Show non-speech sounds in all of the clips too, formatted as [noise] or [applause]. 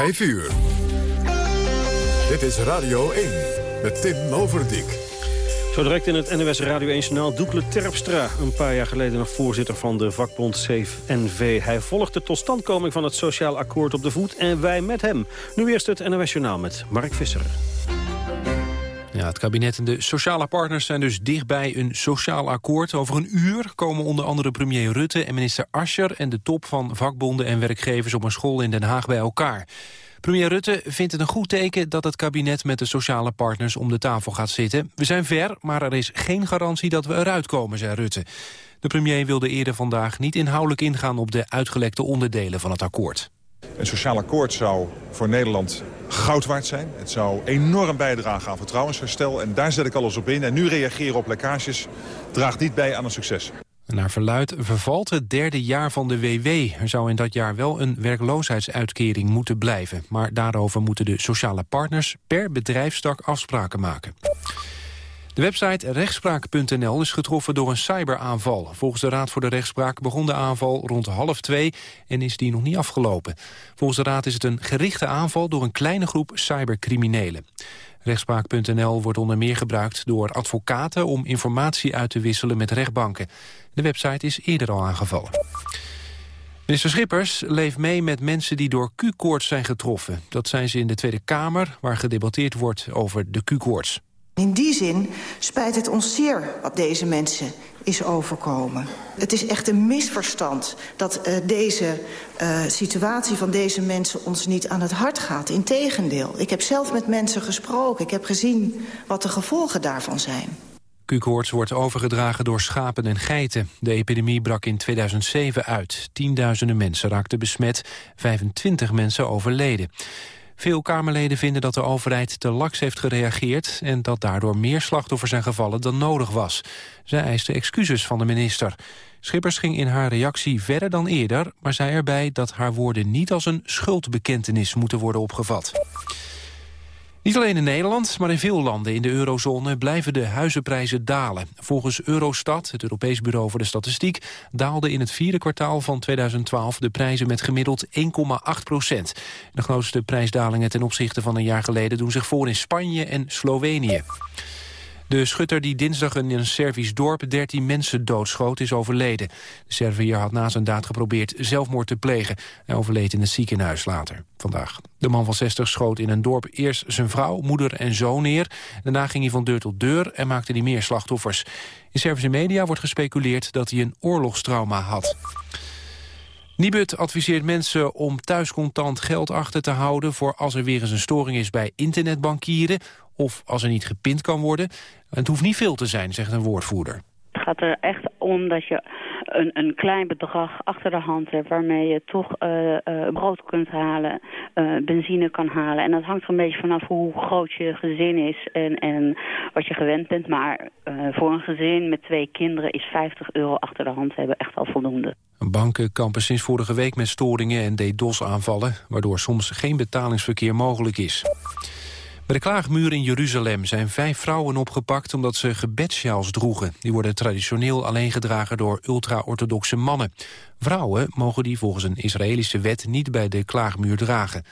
5 uur. Dit is Radio 1 met Tim Overdijk. Zo direct in het NWS Radio 1 Journaal Doekle Terpstra. Een paar jaar geleden nog voorzitter van de vakbond Safe NV. Hij volgt de totstandkoming van het sociaal akkoord op de voet en wij met hem. Nu eerst het NWS Journaal met Mark Visser. Het kabinet en de sociale partners zijn dus dichtbij een sociaal akkoord. Over een uur komen onder andere premier Rutte en minister Ascher... en de top van vakbonden en werkgevers op een school in Den Haag bij elkaar. Premier Rutte vindt het een goed teken dat het kabinet met de sociale partners om de tafel gaat zitten. We zijn ver, maar er is geen garantie dat we eruit komen, zei Rutte. De premier wilde eerder vandaag niet inhoudelijk ingaan op de uitgelekte onderdelen van het akkoord. Een sociaal akkoord zou voor Nederland goud waard zijn. Het zou enorm bijdragen aan vertrouwensherstel. En daar zet ik alles op in. En nu reageren op lekkages draagt niet bij aan een succes. Naar verluid vervalt het derde jaar van de WW. Er zou in dat jaar wel een werkloosheidsuitkering moeten blijven. Maar daarover moeten de sociale partners per bedrijfstak afspraken maken. De website rechtspraak.nl is getroffen door een cyberaanval. Volgens de Raad voor de Rechtspraak begon de aanval rond half twee en is die nog niet afgelopen. Volgens de Raad is het een gerichte aanval door een kleine groep cybercriminelen. Rechtspraak.nl wordt onder meer gebruikt door advocaten om informatie uit te wisselen met rechtbanken. De website is eerder al aangevallen. Minister Schippers leeft mee met mensen die door Q-koorts zijn getroffen. Dat zijn ze in de Tweede Kamer, waar gedebatteerd wordt over de Q-koorts. In die zin spijt het ons zeer wat deze mensen is overkomen. Het is echt een misverstand dat uh, deze uh, situatie van deze mensen ons niet aan het hart gaat. Integendeel, ik heb zelf met mensen gesproken. Ik heb gezien wat de gevolgen daarvan zijn. Q-koorts wordt overgedragen door schapen en geiten. De epidemie brak in 2007 uit. Tienduizenden mensen raakten besmet, 25 mensen overleden. Veel Kamerleden vinden dat de overheid te laks heeft gereageerd... en dat daardoor meer slachtoffers zijn gevallen dan nodig was. Zij eiste excuses van de minister. Schippers ging in haar reactie verder dan eerder... maar zei erbij dat haar woorden niet als een schuldbekentenis moeten worden opgevat. Niet alleen in Nederland, maar in veel landen in de eurozone blijven de huizenprijzen dalen. Volgens Eurostat, het Europees Bureau voor de Statistiek, daalden in het vierde kwartaal van 2012 de prijzen met gemiddeld 1,8 procent. De grootste prijsdalingen ten opzichte van een jaar geleden doen zich voor in Spanje en Slovenië. De schutter die dinsdag in een Servisch dorp 13 mensen doodschoot is overleden. De Serviër had na zijn daad geprobeerd zelfmoord te plegen. Hij overleed in het ziekenhuis later, vandaag. De man van 60 schoot in een dorp eerst zijn vrouw, moeder en zoon neer. Daarna ging hij van deur tot deur en maakte hij meer slachtoffers. In Servische media wordt gespeculeerd dat hij een oorlogstrauma had. Nibud adviseert mensen om thuis contant geld achter te houden... voor als er weer eens een storing is bij internetbankieren... of als er niet gepind kan worden. Het hoeft niet veel te zijn, zegt een woordvoerder. Het gaat er echt om dat je een, een klein bedrag achter de hand hebt... waarmee je toch uh, uh, brood kunt halen, uh, benzine kan halen. En dat hangt er een beetje vanaf hoe groot je gezin is en, en wat je gewend bent. Maar voor een gezin met twee kinderen is 50 euro achter de hand hebben echt al voldoende. Banken kampen sinds vorige week met storingen en DDoS-aanvallen... waardoor soms geen betalingsverkeer mogelijk is. Bij de klaagmuur in Jeruzalem zijn vijf vrouwen opgepakt omdat ze gebedsjaals droegen. Die worden traditioneel alleen gedragen door ultra-orthodoxe mannen. Vrouwen mogen die volgens een Israëlische wet niet bij de klaagmuur dragen.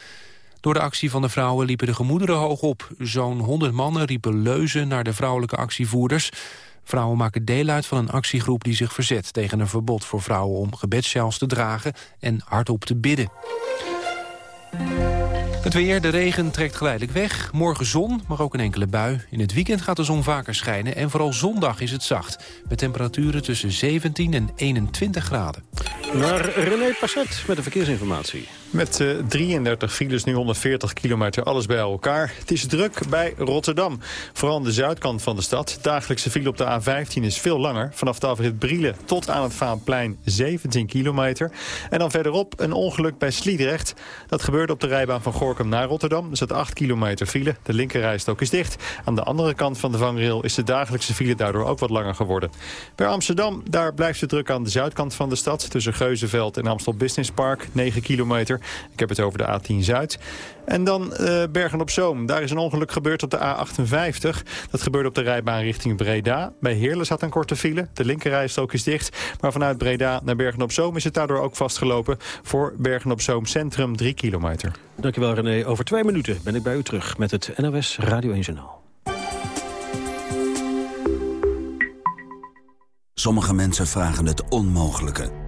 Door de actie van de vrouwen liepen de gemoederen hoog op. Zo'n honderd mannen riepen leuzen naar de vrouwelijke actievoerders. Vrouwen maken deel uit van een actiegroep die zich verzet tegen een verbod voor vrouwen om gebedsjaals te dragen en hardop te bidden. Het weer, de regen trekt geleidelijk weg. Morgen zon, maar ook een enkele bui. In het weekend gaat de zon vaker schijnen en vooral zondag is het zacht. Met temperaturen tussen 17 en 21 graden. Naar René Passet met de verkeersinformatie. Met uh, 33 files, nu 140 kilometer, alles bij elkaar. Het is druk bij Rotterdam. Vooral aan de zuidkant van de stad. Dagelijkse file op de A15 is veel langer. Vanaf de afrit Brielen tot aan het Vaanplein 17 kilometer. En dan verderop een ongeluk bij Sliedrecht. Dat gebeurde op de rijbaan van Gorkum naar Rotterdam. Er zit 8 kilometer file. De linkerrijstok is dicht. Aan de andere kant van de vangrail is de dagelijkse file daardoor ook wat langer geworden. Bij Amsterdam, daar blijft het druk aan de zuidkant van de stad. Tussen Geuzenveld en Amstel Business Park, 9 kilometer. Kilometer. Ik heb het over de A10 Zuid. En dan uh, Bergen op Zoom. Daar is een ongeluk gebeurd op de A58. Dat gebeurde op de rijbaan richting Breda. Bij Heerlen zat een korte file. De linkerrijstrook is dicht. Maar vanuit Breda naar Bergen op Zoom is het daardoor ook vastgelopen. Voor Bergen op Zoom Centrum 3 kilometer. Dankjewel René. Over twee minuten ben ik bij u terug met het NOS Radio 1 Journaal. Sommige mensen vragen het onmogelijke.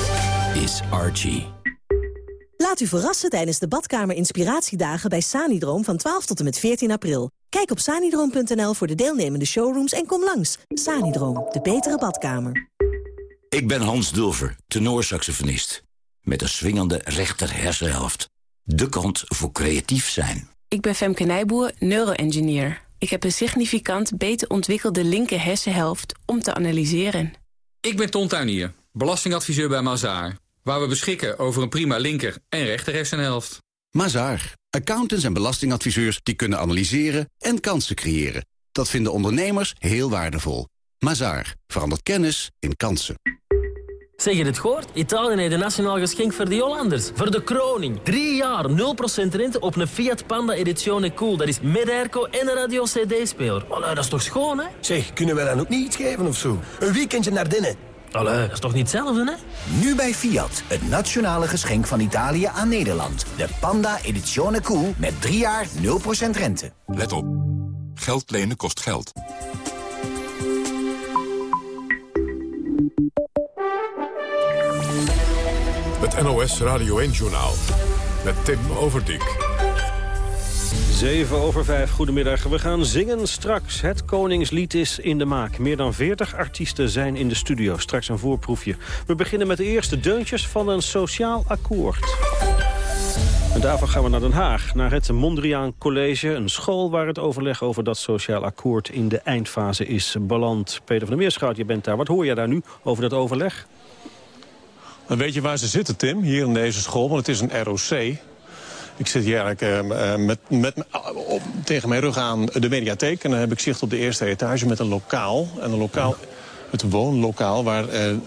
is Archie. Laat u verrassen tijdens de badkamer inspiratiedagen bij Sanidroom van 12 tot en met 14 april. Kijk op sanidroom.nl voor de deelnemende showrooms en kom langs. Sanidroom, de betere badkamer. Ik ben Hans Dulver, tenorsaxofonist. Met een swingende rechter hersenhelft. De kant voor creatief zijn. Ik ben Femke Nijboer, neuroengineer. Ik heb een significant beter ontwikkelde linker hersenhelft om te analyseren. Ik ben Ton Tuinier, belastingadviseur bij Mazaar. Waar we beschikken over een prima linker en rechter hersenhelft. Mazaar. Accountants en belastingadviseurs die kunnen analyseren en kansen creëren. Dat vinden ondernemers heel waardevol. Mazaar. Verandert kennis in kansen. Zeg je het gehoord? Italië heeft een nationaal geschenk voor de Hollanders. Voor de kroning. Drie jaar, 0% rente op een Fiat Panda Edizione Cool. Dat is met airco en een radio-cd-speler. dat is toch schoon, hè? Zeg, kunnen we dan ook niet iets geven of zo? Een weekendje naar binnen. Allee, dat is toch niet hetzelfde, hè? Nu bij Fiat, het nationale geschenk van Italië aan Nederland. De Panda Edizione Cool met 3 jaar 0% rente. Let op. Geld lenen kost geld. Het NOS Radio 1-journaal. Met Tim Overdijk. 7 over 5, goedemiddag. We gaan zingen straks. Het Koningslied is in de maak. Meer dan 40 artiesten zijn in de studio. Straks een voorproefje. We beginnen met de eerste deuntjes van een sociaal akkoord. En gaan we naar Den Haag, naar het Mondriaan College. Een school waar het overleg over dat sociaal akkoord in de eindfase is beland. Peter van der Meerschout, je bent daar. Wat hoor je daar nu over dat overleg? Dan weet je waar ze zitten, Tim, hier in deze school. Want het is een ROC. Ik zit hier eigenlijk uh, met, met, op, tegen mijn rug aan de mediatheek. En dan heb ik zicht op de eerste etage met een lokaal. En een lokaal het woonlokaal waar uh, uh,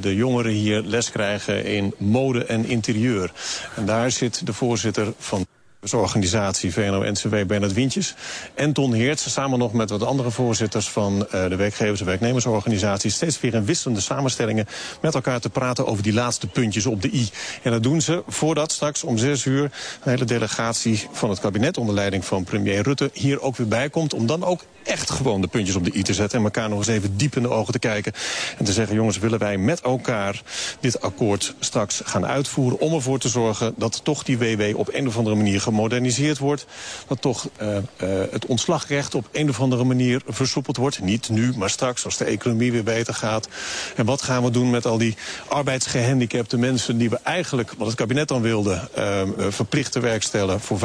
de jongeren hier les krijgen in mode en interieur. En daar zit de voorzitter van organisatie VNO-NCW Bernard Wientjes. En Ton samen nog met wat andere voorzitters van uh, de werkgevers- en werknemersorganisatie... steeds weer in wisselende samenstellingen met elkaar te praten over die laatste puntjes op de i. En dat doen ze voordat straks om zes uur een hele delegatie van het kabinet... onder leiding van premier Rutte hier ook weer bij komt... om dan ook echt gewoon de puntjes op de i te zetten... en elkaar nog eens even diep in de ogen te kijken. En te zeggen, jongens, willen wij met elkaar dit akkoord straks gaan uitvoeren... om ervoor te zorgen dat toch die WW op een of andere manier gemoderniseerd wordt. Dat toch uh, uh, het ontslagrecht op een of andere manier versoepeld wordt. Niet nu, maar straks als de economie weer beter gaat. En wat gaan we doen met al die arbeidsgehandicapte mensen... die we eigenlijk, wat het kabinet dan wilde, uh, verplicht te werk stellen... voor 5%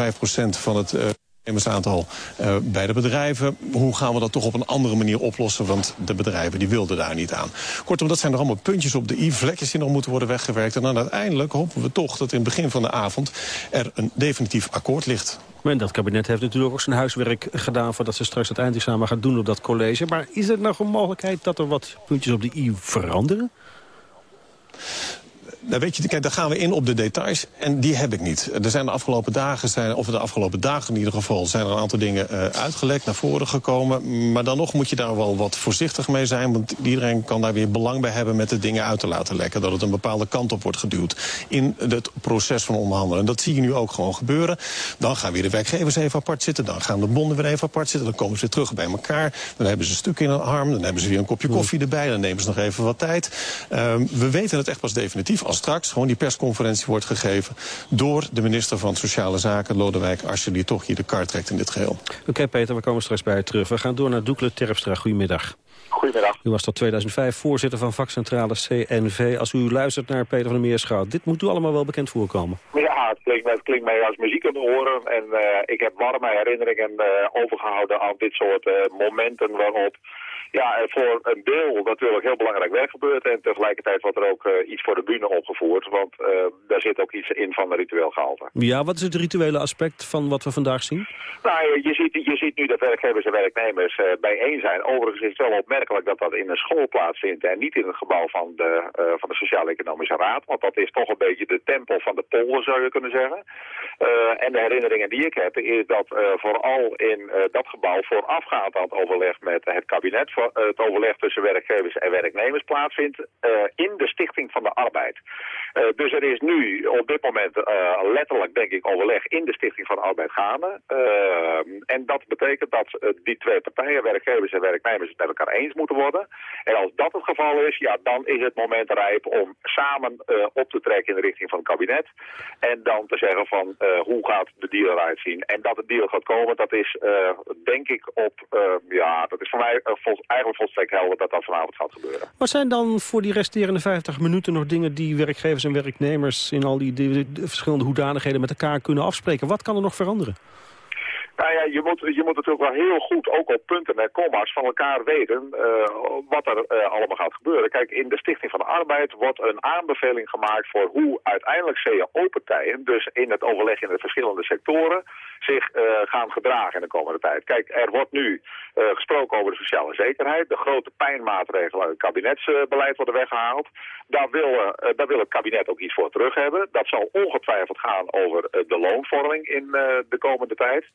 van het aantal uh, bij de bedrijven. Hoe gaan we dat toch op een andere manier oplossen? Want de bedrijven die wilden daar niet aan. Kortom, dat zijn nog allemaal puntjes op de i, vlekjes die nog moeten worden weggewerkt. En dan uiteindelijk hopen we toch dat in het begin van de avond er een definitief akkoord ligt. En dat kabinet heeft natuurlijk ook zijn huiswerk gedaan... voordat ze straks het eindexamen gaan doen op dat college. Maar is er nog een mogelijkheid dat er wat puntjes op de i veranderen? Nou weet je, daar gaan we in op de details. En die heb ik niet. Er zijn de afgelopen dagen, zijn, of de afgelopen dagen in ieder geval... zijn er een aantal dingen uh, uitgelekt, naar voren gekomen. Maar dan nog moet je daar wel wat voorzichtig mee zijn. Want iedereen kan daar weer belang bij hebben met de dingen uit te laten lekken. Dat het een bepaalde kant op wordt geduwd in het proces van onderhandelen. En dat zie je nu ook gewoon gebeuren. Dan gaan weer de werkgevers even apart zitten. Dan gaan de bonden weer even apart zitten. Dan komen ze weer terug bij elkaar. Dan hebben ze een stuk in een arm. Dan hebben ze weer een kopje koffie erbij. Dan nemen ze nog even wat tijd. Uh, we weten het echt pas definitief als straks gewoon die persconferentie wordt gegeven... door de minister van Sociale Zaken, Lodewijk Asscher... die toch hier de kaart trekt in dit geheel. Oké, Peter, we komen straks bij je terug. We gaan door naar Doekle Terpstra. Goedemiddag. Goedemiddag. U was tot 2005 voorzitter van vakcentrale CNV. Als u luistert naar Peter van der Meerschout, dit moet u allemaal wel bekend voorkomen. Ja, het klinkt, het klinkt mij als muziek aan de oren. En uh, ik heb warme herinneringen uh, overgehouden aan dit soort uh, momenten waarop ja, voor een deel natuurlijk heel belangrijk werk gebeurt. En tegelijkertijd wordt er ook uh, iets voor de bühne opgevoerd. Want uh, daar zit ook iets in van de ritueel gehalte. Ja, wat is het rituele aspect van wat we vandaag zien? Nou, je ziet, je ziet nu dat werkgevers en werknemers uh, bijeen zijn. Overigens is het wel opmerkelijk dat dat in een school plaatsvindt... en niet in het gebouw van de, van de Sociaal-Economische Raad. Want dat is toch een beetje de tempel van de polder, zou je kunnen zeggen. en de herinneringen die ik heb is dat vooral in dat gebouw voorafgaand aan het overleg met het kabinet het overleg tussen werkgevers en werknemers plaatsvindt uh, in de Stichting van de Arbeid. Uh, dus er is nu op dit moment letterlijk, denk ik, overleg in de Stichting van de Arbeid gaande. en dat betekent dat die twee partijen, werkgevers en werknemers, het met elkaar eens moeten worden. En als dat het geval is, ja, dan is het moment rijp om samen op te trekken in de richting van het kabinet. En dan te zeggen van hoe gaat de deal eruit zien. En dat de deal gaat komen, dat is denk ik op, ja, dat is voor mij eigenlijk volstrekt helder dat dat vanavond gaat gebeuren. Wat zijn dan voor die resterende 50 minuten nog dingen die werkgevers en werknemers in al die, die, die verschillende hoedanigheden met elkaar kunnen afspreken? Wat kan er nog veranderen? Nou ja, je moet, je moet natuurlijk wel heel goed, ook op punten en comma's, van elkaar weten uh, wat er uh, allemaal gaat gebeuren. Kijk, in de Stichting van de Arbeid wordt een aanbeveling gemaakt voor hoe uiteindelijk CAO-partijen, dus in het overleg in de verschillende sectoren, zich uh, gaan gedragen in de komende tijd. Kijk, er wordt nu gesproken over de sociale zekerheid. De grote pijnmaatregelen uit het kabinetsbeleid worden weggehaald. Daar wil, daar wil het kabinet ook iets voor terug hebben. Dat zal ongetwijfeld gaan over de loonvorming in de komende tijd.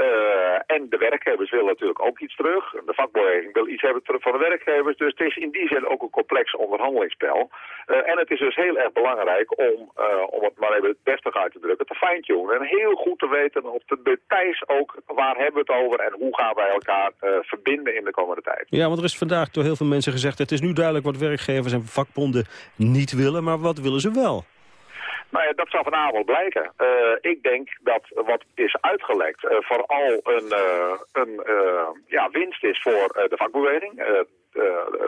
Uh, en de werkgevers willen natuurlijk ook iets terug. De vakbeweging wil iets hebben terug van de werkgevers. Dus het is in die zin ook een complex onderhandelingsspel. Uh, en het is dus heel erg belangrijk om, uh, om het maar even beste uit te drukken, te fine-tunen. En heel goed te weten op de details ook waar hebben we het over en hoe gaan wij elkaar verbinden in de komende tijd. Ja, want er is vandaag door heel veel mensen gezegd, het is nu duidelijk wat werkgevers en vakbonden niet willen, maar wat willen ze wel? Nou ja, dat zal vanavond blijken. Uh, ik denk dat wat is uitgelekt uh, vooral een, uh, een ja, winst is voor de vakbeweging.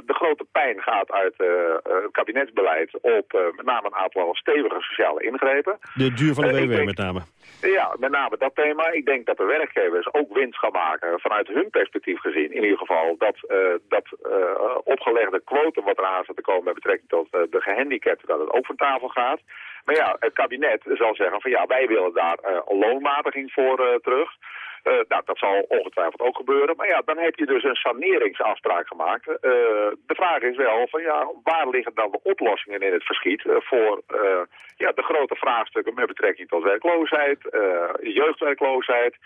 de grote pijn gaat uit het kabinetsbeleid op met name een aantal stevige sociale ingrepen. De duur van de WW met name. Ja, met name dat thema. Ik denk dat de werkgevers ook winst gaan maken vanuit hun perspectief gezien. In ieder geval dat, dat opgelegde quotum wat eraan zit te komen met betrekking tot de gehandicapten, dat het ook van tafel gaat. Maar ja, het kabinet zal zeggen van ja, wij willen daar uh, een loonmatiging voor uh, terug. Uh, nou, dat zal ongetwijfeld ook gebeuren. Maar ja, dan heb je dus een saneringsafspraak gemaakt. Uh, de vraag is wel van ja, waar liggen dan de oplossingen in het verschiet uh, voor ja, de grote vraagstukken met betrekking tot werkloosheid, jeugdwerkloosheid,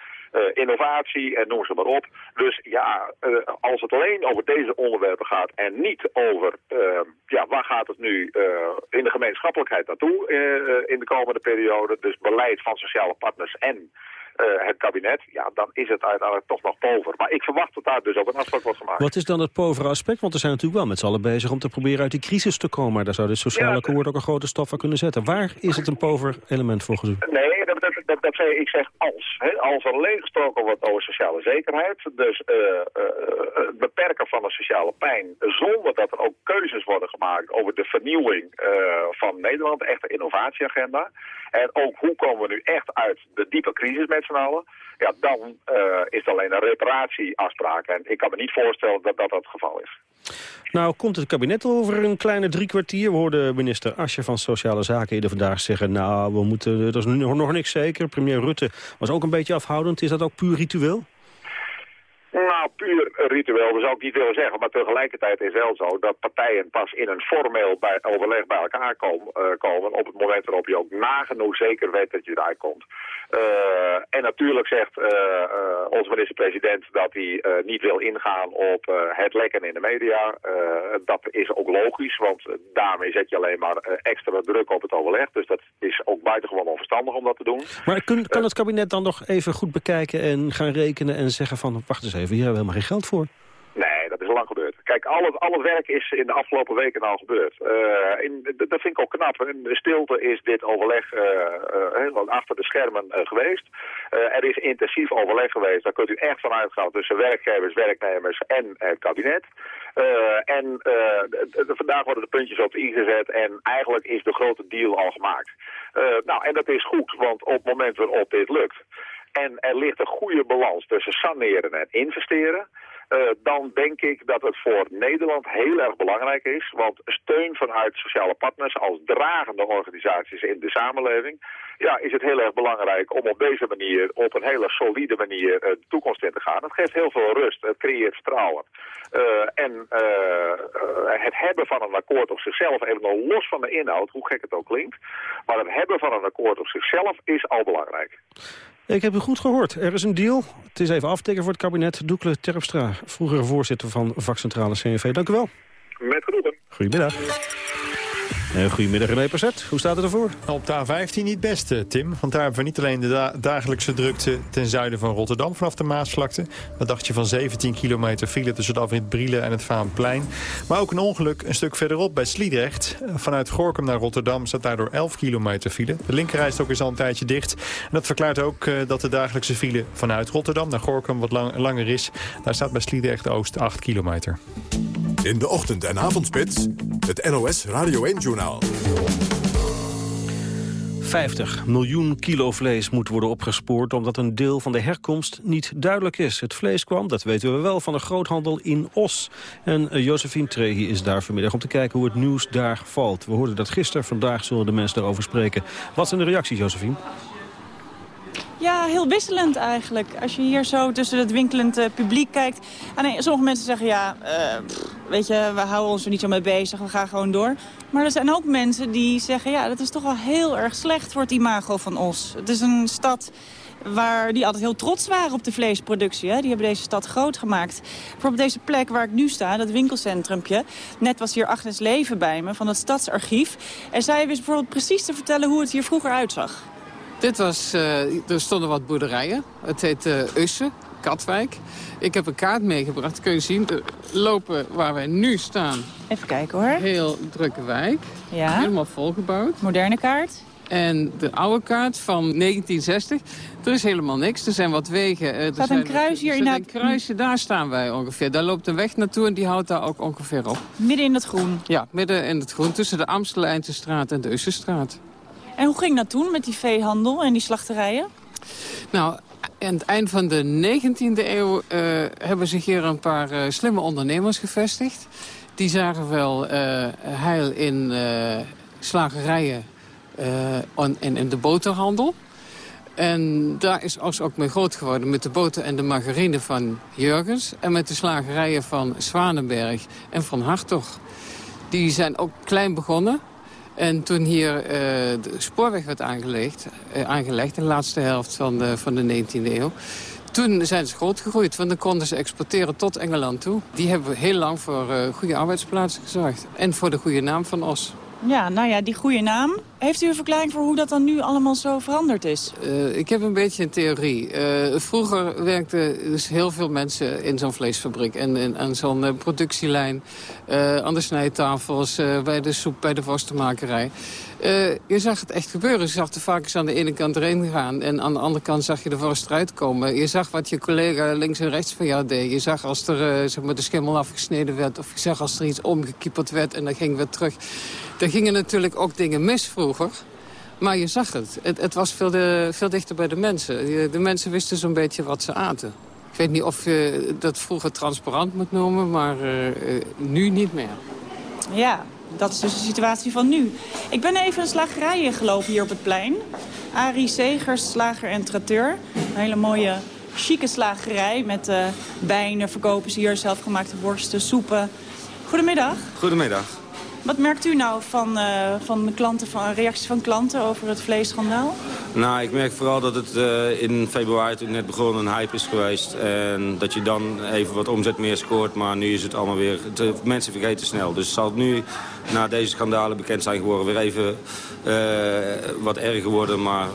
innovatie en noem ze maar op. Dus ja, als het alleen over deze onderwerpen gaat en niet over ja, waar gaat het nu in de gemeenschappelijkheid naartoe in de komende periode, dus beleid van sociale partners en het kabinet, ja, dan is het uiteindelijk toch nog pover. Maar ik verwacht dat daar dus ook een afspraak wordt gemaakt. Wat is dan het povere aspect? Want we zijn natuurlijk wel met z'n allen bezig om te proberen uit die crisis te komen. Maar daar zou de sociale ja, akkoord ook een grote stap van kunnen zetten. Waar is het een pover element voor gezien? Nee, dat, dat, dat, dat zei ik zeg als. Hè, als er alleen gesproken wordt over sociale zekerheid, dus uh, uh, het beperken van de sociale pijn, zonder dat er ook keuzes worden gemaakt over de vernieuwing van Nederland, echt een innovatieagenda. En ook hoe komen we nu echt uit de diepe crisis met z'n allen. Ja, dan uh, is het alleen een reparatieafspraak. En ik kan me niet voorstellen dat dat het geval is. Nou, komt het kabinet over een kleine drie kwartier. We hoorden minister Asje van Sociale Zaken eerder vandaag zeggen... nou, we moeten, dat is nog niks zeker. Premier Rutte was ook een beetje afhoudend. Is dat ook puur ritueel? Nou, puur ritueel, dat zou ik niet willen zeggen. Maar tegelijkertijd is wel zo dat partijen pas in een formeel bij, overleg bij elkaar komen, uh, komen... op het moment waarop je ook nagenoeg zeker weet dat je eruit komt. Uh, en natuurlijk zegt uh, onze minister-president dat hij niet wil ingaan op het lekken in de media. dat is ook logisch, want daarmee zet je alleen maar extra druk op het overleg. Dus dat is ook buitengewoon onverstandig om dat te doen. Maar kun, kan het kabinet dan nog even goed bekijken en gaan rekenen en zeggen van... wacht eens even, hier hebben we helemaal geen geld voor? Nee, dat is lang gebeurd. Kijk, al het, werk is in de afgelopen weken al gebeurd. Uh, in, dat vind ik ook knap. In de stilte is dit overleg uh, uh, achter de schermen geweest. er is intensief overleg geweest. Daar kunt u echt van uitgaan tussen werkgevers, werknemers en kabinet. en vandaag worden de puntjes op de i gezet en eigenlijk is de grote deal al gemaakt. nou, en dat is goed, want op het moment waarop dit lukt... en er ligt een goede balans tussen saneren en investeren... Uh, dan denk ik dat het voor Nederland heel erg belangrijk is. Want steun vanuit sociale partners als dragende organisaties in de samenleving... ja, is het heel erg belangrijk om op deze manier, op een hele solide manier, uh, de toekomst in te gaan. Het geeft heel veel rust, het creëert vertrouwen. Uh, en het hebben van een akkoord op zichzelf, even los van de inhoud, hoe gek het ook klinkt... maar het hebben van een akkoord op zichzelf is al belangrijk. Ik heb u goed gehoord. Er is een deal. Het is even aftikken voor het kabinet. Doekle Terpstra, vroegere voorzitter van vakcentrale CNV. Dank u wel. Met genoegen. Goedemiddag. Uh, goedemiddag René Passet, hoe staat het ervoor? Op de A15 niet best, eh, Tim. Want daar hebben we niet alleen de dagelijkse drukte ten zuiden van Rotterdam vanaf de Maasvlakte. Wat dacht je van 17 kilometer file tussen de afrit Brielen en het Vaanplein. Maar ook een ongeluk een stuk verderop bij Sliedrecht. Vanuit Gorkum naar Rotterdam staat daardoor 11 kilometer file. De linkerrijstok is al een tijdje dicht. En dat verklaart ook uh, dat de dagelijkse file vanuit Rotterdam naar Gorkum wat lang, langer is. Daar staat bij Sliedrecht Oost 8 kilometer. In de ochtend- en avondspits, het NOS Radio 1-journaal. 50 miljoen kilo vlees moet worden opgespoord... omdat een deel van de herkomst niet duidelijk is. Het vlees kwam, dat weten we wel, van de groothandel in Os. En uh, Josephine Trehi is daar vanmiddag om te kijken hoe het nieuws daar valt. We hoorden dat gisteren, vandaag zullen de mensen daarover spreken. Wat zijn de reacties, Josephine? Ja, heel wisselend eigenlijk. Als je hier zo tussen het winkelend uh, publiek kijkt. Ah, nee, sommige mensen zeggen, ja, pff, weet je, we houden ons er niet zo mee bezig. We gaan gewoon door. Maar er zijn ook mensen die zeggen, ja, dat is toch wel heel erg slecht voor het imago van Os. Het is een stad waar die altijd heel trots waren op de vleesproductie. Hè. Die hebben deze stad groot gemaakt. Bijvoorbeeld deze plek waar ik nu sta, dat winkelcentrumpje. Net was hier Agnes Leven bij me van het Stadsarchief. En zij wist bijvoorbeeld precies te vertellen hoe het hier vroeger uitzag. Dit was, uh, er stonden wat boerderijen. Het heet uh, Ussen, Katwijk. Ik heb een kaart meegebracht. Kun je zien, de lopen waar wij nu staan. Even kijken hoor. Heel drukke wijk. Ja. Helemaal volgebouwd. Moderne kaart. En de oude kaart van 1960, er is helemaal niks. Er zijn wat wegen. Er staat een kruis hier in een kruisje, daar staan wij ongeveer. Daar loopt een weg naartoe en die houdt daar ook ongeveer op. Midden in het groen? Ja, midden in het groen. Tussen de Amsteleinsestraat en de Ussenstraat. En hoe ging dat toen met die veehandel en die slachterijen? Nou, aan het eind van de 19e eeuw uh, hebben zich hier een paar uh, slimme ondernemers gevestigd. Die zagen wel uh, heil in slagerijen en in, in de boterhandel. En daar is Os ook mee groot geworden met de boter en de margarine van Jurgens... en met de slagerijen van Zwanenberg en van Hartog. Die zijn ook klein begonnen... En toen hier uh, de spoorweg werd aangelegd, uh, aangelegd in de laatste helft van de, van de 19e eeuw... Toen zijn ze groot gegroeid, want dan konden ze exporteren tot Engeland toe. Die hebben heel lang voor uh, goede arbeidsplaatsen gezorgd. En voor de goede naam van Os. Ja, nou ja, die goede naam. Heeft u een verklaring voor hoe dat dan nu allemaal zo veranderd is? Uh, ik heb een beetje een theorie. Uh, vroeger werkten dus heel veel mensen in zo'n vleesfabriek... en, aan zo'n uh, productielijn, aan de snijtafels, bij de soep, bij de worstenmakerij. Je zag het echt gebeuren. Je zag de varkens aan de ene kant erin gaan... en aan de andere kant zag je de worst eruit komen. Je zag wat je collega links en rechts van jou deed. Je zag als er zeg maar de schimmel afgesneden werd... of je zag als er iets omgekieperd werd en dan ging weer terug... Er gingen natuurlijk ook dingen mis vroeger. Maar je zag het. Het, het was veel, de, veel dichter bij de mensen. De mensen wisten zo'n beetje wat ze aten. Ik weet niet of je dat vroeger transparant moet noemen, maar uh, nu niet meer. Ja, dat is dus de situatie van nu. Ik ben even een slagerij gelopen hier op het plein. Arie Segers, slager en traiteur. Een hele mooie chique slagerij met uh, wijnen, verkopen ze hier zelfgemaakte worsten, soepen. Goedemiddag. Goedemiddag. Wat merkt u nou van, uh, van, klanten, van reacties van klanten over het vleesschandaal? Nou, ik merk vooral dat het uh, in februari toen net begonnen een hype is geweest. En dat je dan even wat omzet meer scoort. Maar nu is het allemaal weer... Mensen vergeten snel. Dus zal het nu, na deze schandalen bekend zijn geworden... weer even uh, wat erger worden. Maar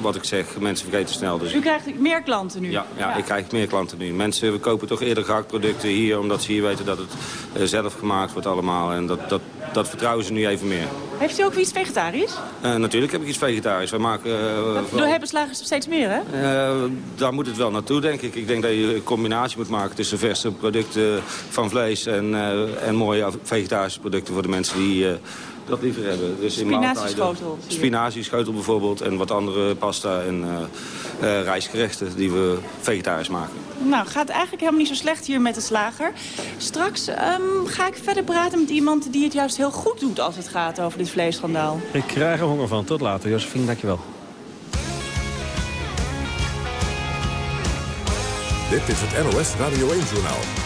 wat ik zeg, mensen vergeten snel. Dus u krijgt meer klanten nu? Ja, ja, ik krijg meer klanten nu. Mensen kopen toch eerder gehaktproducten hier... omdat ze hier weten dat het zelf gemaakt wordt allemaal. En dat, dat dat vertrouwen ze nu even meer. Heeft u ook iets vegetarisch? Uh, natuurlijk heb ik iets vegetarisch. Wij maken... Uh, Door hebben slagers steeds meer, hè? Uh, daar moet het wel naartoe, denk ik. Ik denk dat je een combinatie moet maken tussen verse producten van vlees... en, en mooie vegetarische producten voor de mensen die dat liever hebben. Dus Spinazieschotel. Spinazieschotel bijvoorbeeld en wat andere pasta en uh, rijstgerechten die we vegetarisch maken. Nou, gaat eigenlijk helemaal niet zo slecht hier met de slager. Straks um, ga ik verder praten met iemand die het juist heel goed doet als het gaat over dit vleesschandaal. Ik krijg er honger van. Tot later, Josephine. Dankjewel. Dit is het NOS Radio 1-journaal.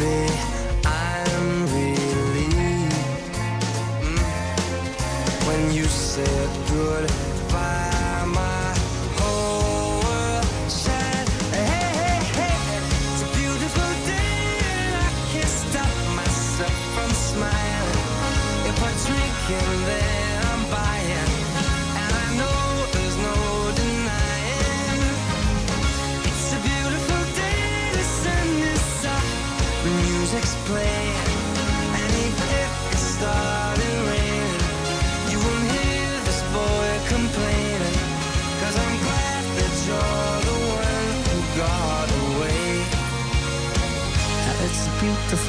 baby,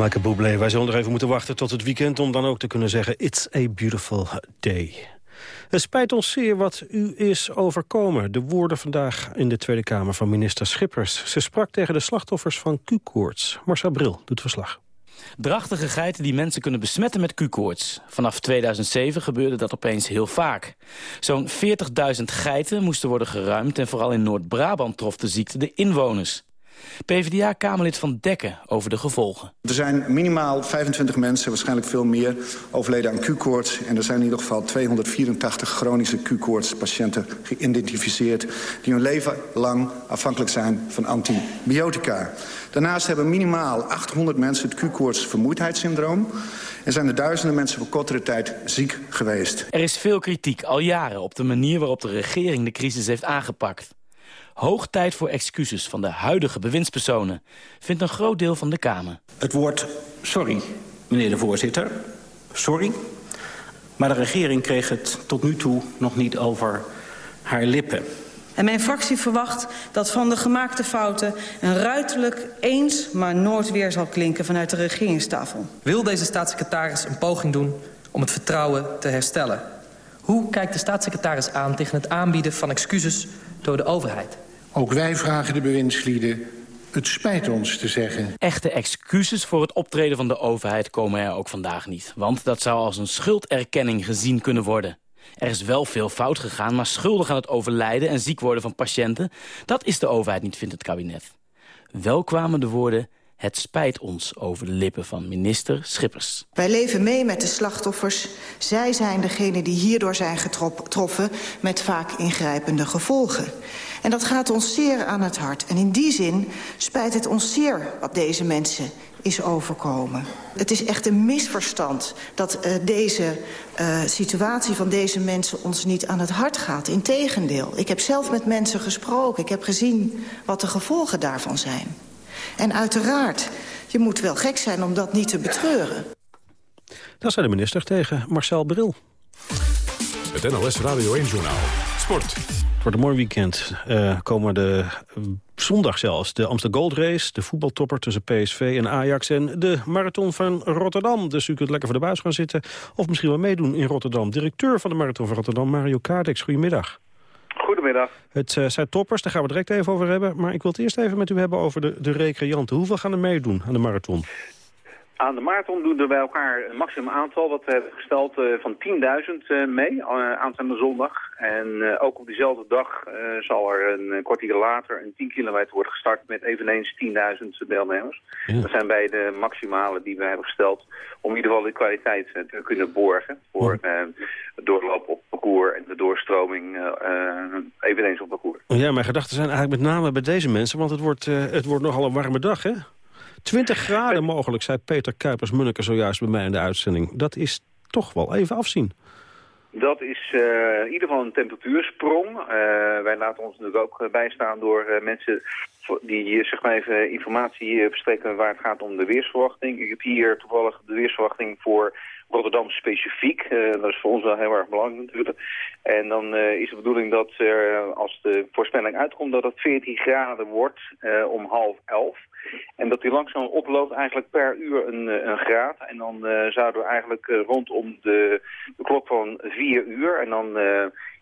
Michael Bublé, wij zullen nog even moeten wachten tot het weekend... om dan ook te kunnen zeggen, it's a beautiful day. Het spijt ons zeer wat u is overkomen. De woorden vandaag in de Tweede Kamer van minister Schippers. Ze sprak tegen de slachtoffers van Q-koorts. Marcel Bril doet verslag. Drachtige geiten die mensen kunnen besmetten met Q-koorts. Vanaf 2007 gebeurde dat opeens heel vaak. Zo'n 40.000 geiten moesten worden geruimd... en vooral in Noord-Brabant trof de ziekte de inwoners. PvdA-Kamerlid van Dekken over de gevolgen. Er zijn minimaal 25 mensen, waarschijnlijk veel meer, overleden aan Q-koorts. En er zijn in ieder geval 284 chronische Q-koorts-patiënten geïdentificeerd... die hun leven lang afhankelijk zijn van antibiotica. Daarnaast hebben minimaal 800 mensen het Q-koorts-vermoeidheidssyndroom... en zijn er duizenden mensen voor kortere tijd ziek geweest. Er is veel kritiek, al jaren, op de manier waarop de regering de crisis heeft aangepakt. Hoog tijd voor excuses van de huidige bewindspersonen, vindt een groot deel van de Kamer. Het woord sorry, meneer de voorzitter. Sorry. Maar de regering kreeg het tot nu toe nog niet over haar lippen. En mijn fractie verwacht dat van de gemaakte fouten... een ruiterlijk eens, maar nooit weer zal klinken vanuit de regeringstafel. Wil deze staatssecretaris een poging doen om het vertrouwen te herstellen? Hoe kijkt de staatssecretaris aan tegen het aanbieden van excuses door de overheid? Ook wij vragen de bewindslieden het spijt ons te zeggen. Echte excuses voor het optreden van de overheid komen er ook vandaag niet. Want dat zou als een schulderkenning gezien kunnen worden. Er is wel veel fout gegaan, maar schuldig aan het overlijden en ziek worden van patiënten... dat is de overheid niet, vindt het kabinet. Wel kwamen de woorden... Het spijt ons over de lippen van minister Schippers. Wij leven mee met de slachtoffers. Zij zijn degene die hierdoor zijn getroffen met vaak ingrijpende gevolgen. En dat gaat ons zeer aan het hart. En in die zin spijt het ons zeer wat deze mensen is overkomen. Het is echt een misverstand dat uh, deze uh, situatie van deze mensen ons niet aan het hart gaat. Integendeel, ik heb zelf met mensen gesproken. Ik heb gezien wat de gevolgen daarvan zijn. En uiteraard, je moet wel gek zijn om dat niet te betreuren. Dat zei de minister tegen Marcel Bril. Het NOS Radio 1-journaal. Sport. Het wordt een mooi weekend. Uh, komen de uh, zondag zelfs de Amsterdam Gold Race, de voetbaltopper tussen PSV en Ajax en de marathon van Rotterdam. Dus u kunt lekker voor de buis gaan zitten of misschien wel meedoen in Rotterdam. Directeur van de marathon van Rotterdam, Mario Kaardex. Goedemiddag. Goedemiddag. Het uh, zijn toppers, daar gaan we direct even over hebben. Maar ik wil het eerst even met u hebben over de, de recreanten. Hoeveel gaan er meedoen aan de marathon? Aan de marathon doen er bij elkaar een maximum aantal, wat we hebben gesteld, uh, van 10.000 uh, mee, aanstaande zondag. En ook op diezelfde dag zal er een kwartier later een 10 kilometer worden gestart met eveneens 10.000 deelnemers. Ja. Dat zijn bij de maximale die we hebben gesteld om in ieder geval de kwaliteit te kunnen borgen voor het doorlopen op parcours en de doorstroming eveneens op parcours. Ja, mijn gedachten zijn eigenlijk met name bij deze mensen, want het wordt, het wordt nogal een warme dag, hè? 20 [laughs] graden mogelijk, zei Peter Kuipers-Munneke zojuist bij mij in de uitzending. Dat is toch wel even afzien. Dat is uh, in ieder geval een temperatuursprong. Uh, wij laten ons natuurlijk ook bijstaan door uh, mensen die hier zeg maar even informatie verstrekken waar het gaat om de weersverwachting. Ik heb hier toevallig de weersverwachting voor Rotterdam specifiek. dat is voor ons wel heel erg belangrijk natuurlijk. En dan is de bedoeling dat als de voorspelling uitkomt dat het 14 graden wordt om half elf. En dat die langzaam oploopt eigenlijk per uur een, een graad. En dan uh, zouden we eigenlijk uh, rondom de, klok van vier uur. En dan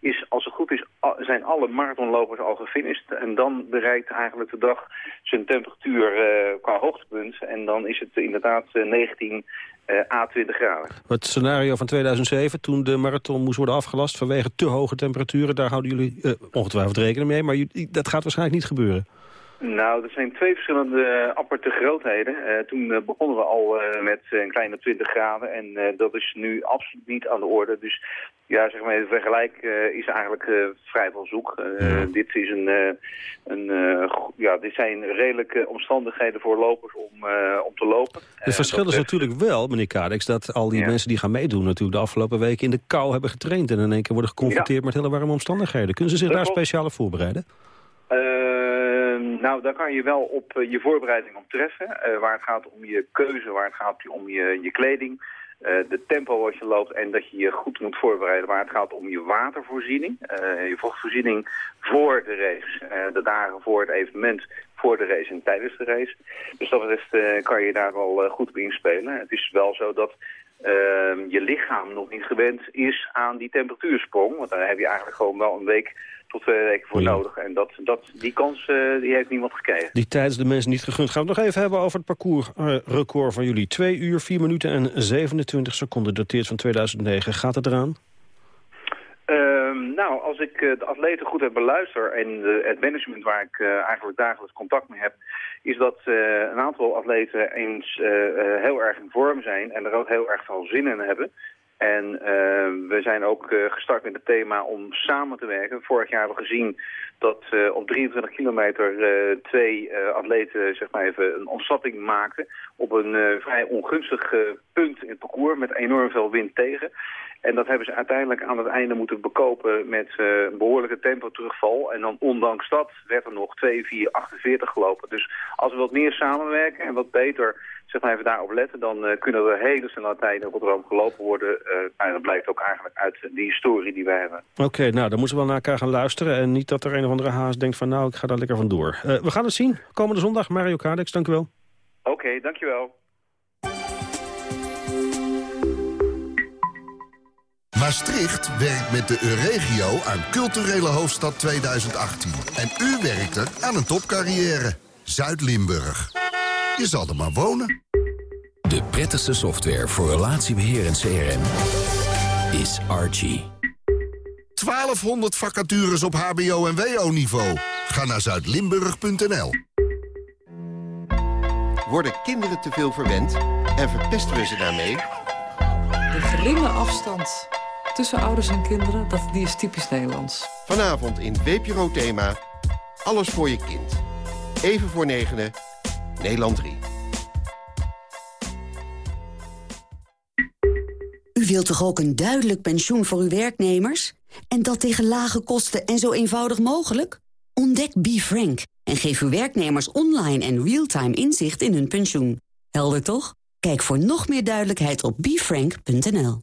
is, als het goed is, zijn alle marathonlopers al gefinished. En dan bereikt eigenlijk de dag zijn temperatuur qua hoogtepunt. En dan is het inderdaad 19 A 20 graden. Het scenario van 2007, toen de marathon moest worden afgelast vanwege te hoge temperaturen, daar houden jullie ongetwijfeld rekening mee. Maar dat gaat waarschijnlijk niet gebeuren. Nou, er zijn twee verschillende aparte grootheden. Uh, toen uh, begonnen we al uh, met een kleine 20 graden en dat is nu absoluut niet aan de orde. Dus ja, zeg maar, het vergelijk is eigenlijk vrij van zoek. Ja. Dit, is een, een, ja, dit zijn redelijke omstandigheden voor lopers om, om te lopen. Het verschil is natuurlijk wel, meneer Kadex, dat al die ja. mensen die gaan meedoen natuurlijk de afgelopen weken in de kou hebben getraind en in één keer worden geconfronteerd ja. met hele warme omstandigheden. Kunnen ze zich dat daar speciaal op voorbereiden? Nou, daar kan je wel op uh, je voorbereiding op treffen. Uh, waar het gaat om je keuze, waar het gaat om je, je kleding, uh, de tempo wat je loopt en dat je je goed moet voorbereiden. Waar het gaat om je watervoorziening, je vochtvoorziening voor de race, de dagen voor het evenement, voor de race en tijdens de race. Dus dat betreft kan je daar wel goed op inspelen. Het is wel zo dat je lichaam nog niet gewend is aan die temperatuursprong. Want daar heb je eigenlijk gewoon wel een week tot twee weken voor ja. nodig. En dat, dat, die kans uh, die heeft niemand gekregen. Die tijd is de mensen niet gegund. Gaan we het nog even hebben over het parcoursrecord uh, van jullie. 2 uur, 4 minuten en 27 seconden dateert van 2009. Gaat het eraan? Um, nou, als ik de atleten goed heb beluisterd en de, het management waar ik eigenlijk dagelijks contact mee heb, is dat een aantal atleten eens heel erg in vorm zijn en er ook heel erg veel zin in hebben. En we zijn ook gestart met het thema om samen te werken. Vorig jaar hebben we gezien dat uh, op 23 kilometer twee atleten zeg maar even een ontsnapping maakten op een vrij ongunstig punt in het parcours met enorm veel wind tegen. En dat hebben ze uiteindelijk aan het einde moeten bekopen met een behoorlijke tempo terugval. En dan ondanks dat werd er nog 2, 4, 48 gelopen. Dus als we wat meer samenwerken en wat beter zeg maar even daarop letten, dan uh, kunnen er hele snelle tijden op Rotterdam gelopen worden. Uh, nou, dat blijkt ook eigenlijk uit die historie die wij hebben. Oké, nou, dan moeten we wel naar elkaar gaan luisteren. En niet dat er een of andere haas denkt van nou, ik ga daar lekker vandoor. Uh, we gaan het zien. Komende zondag, Mario Kadex, dank u wel. Oké, okay, dankjewel. Maastricht werkt met de Euregio aan culturele hoofdstad 2018. En u werkt er aan een topcarrière. Zuid-Limburg. Je zal er maar wonen. De prettigste software voor relatiebeheer en CRM is Archie. 1200 vacatures op hbo- en wo-niveau. Ga naar zuidlimburg.nl. Worden kinderen te veel verwend en verpesten we ze daarmee? De geringe afstand tussen ouders en kinderen, dat, die is typisch Nederlands. Vanavond in WPRO Thema, alles voor je kind. Even voor negenen, Nederland 3. U wilt toch ook een duidelijk pensioen voor uw werknemers? En dat tegen lage kosten en zo eenvoudig mogelijk? Ontdek BeFrank en geef uw werknemers online en real-time inzicht in hun pensioen. Helder toch? Kijk voor nog meer duidelijkheid op befrank.nl.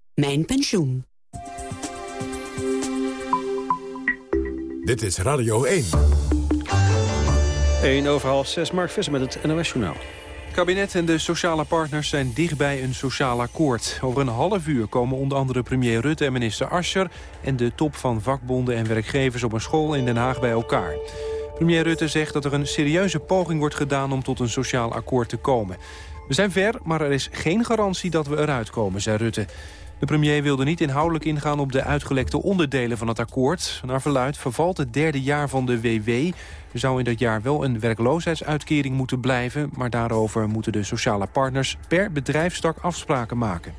Mijn Pensioen. Dit is Radio 1. 1 over half 6, Mark Visser met het NOS Journaal. Het kabinet en de sociale partners zijn dichtbij een sociaal akkoord. Over een half uur komen onder andere premier Rutte en minister Ascher... en de top van vakbonden en werkgevers op een school in Den Haag bij elkaar. Premier Rutte zegt dat er een serieuze poging wordt gedaan... om tot een sociaal akkoord te komen. We zijn ver, maar er is geen garantie dat we eruit komen, zei Rutte. De premier wilde niet inhoudelijk ingaan op de uitgelekte onderdelen van het akkoord. Naar verluid vervalt het derde jaar van de WW. Er zou in dat jaar wel een werkloosheidsuitkering moeten blijven... maar daarover moeten de sociale partners per bedrijfstak afspraken maken.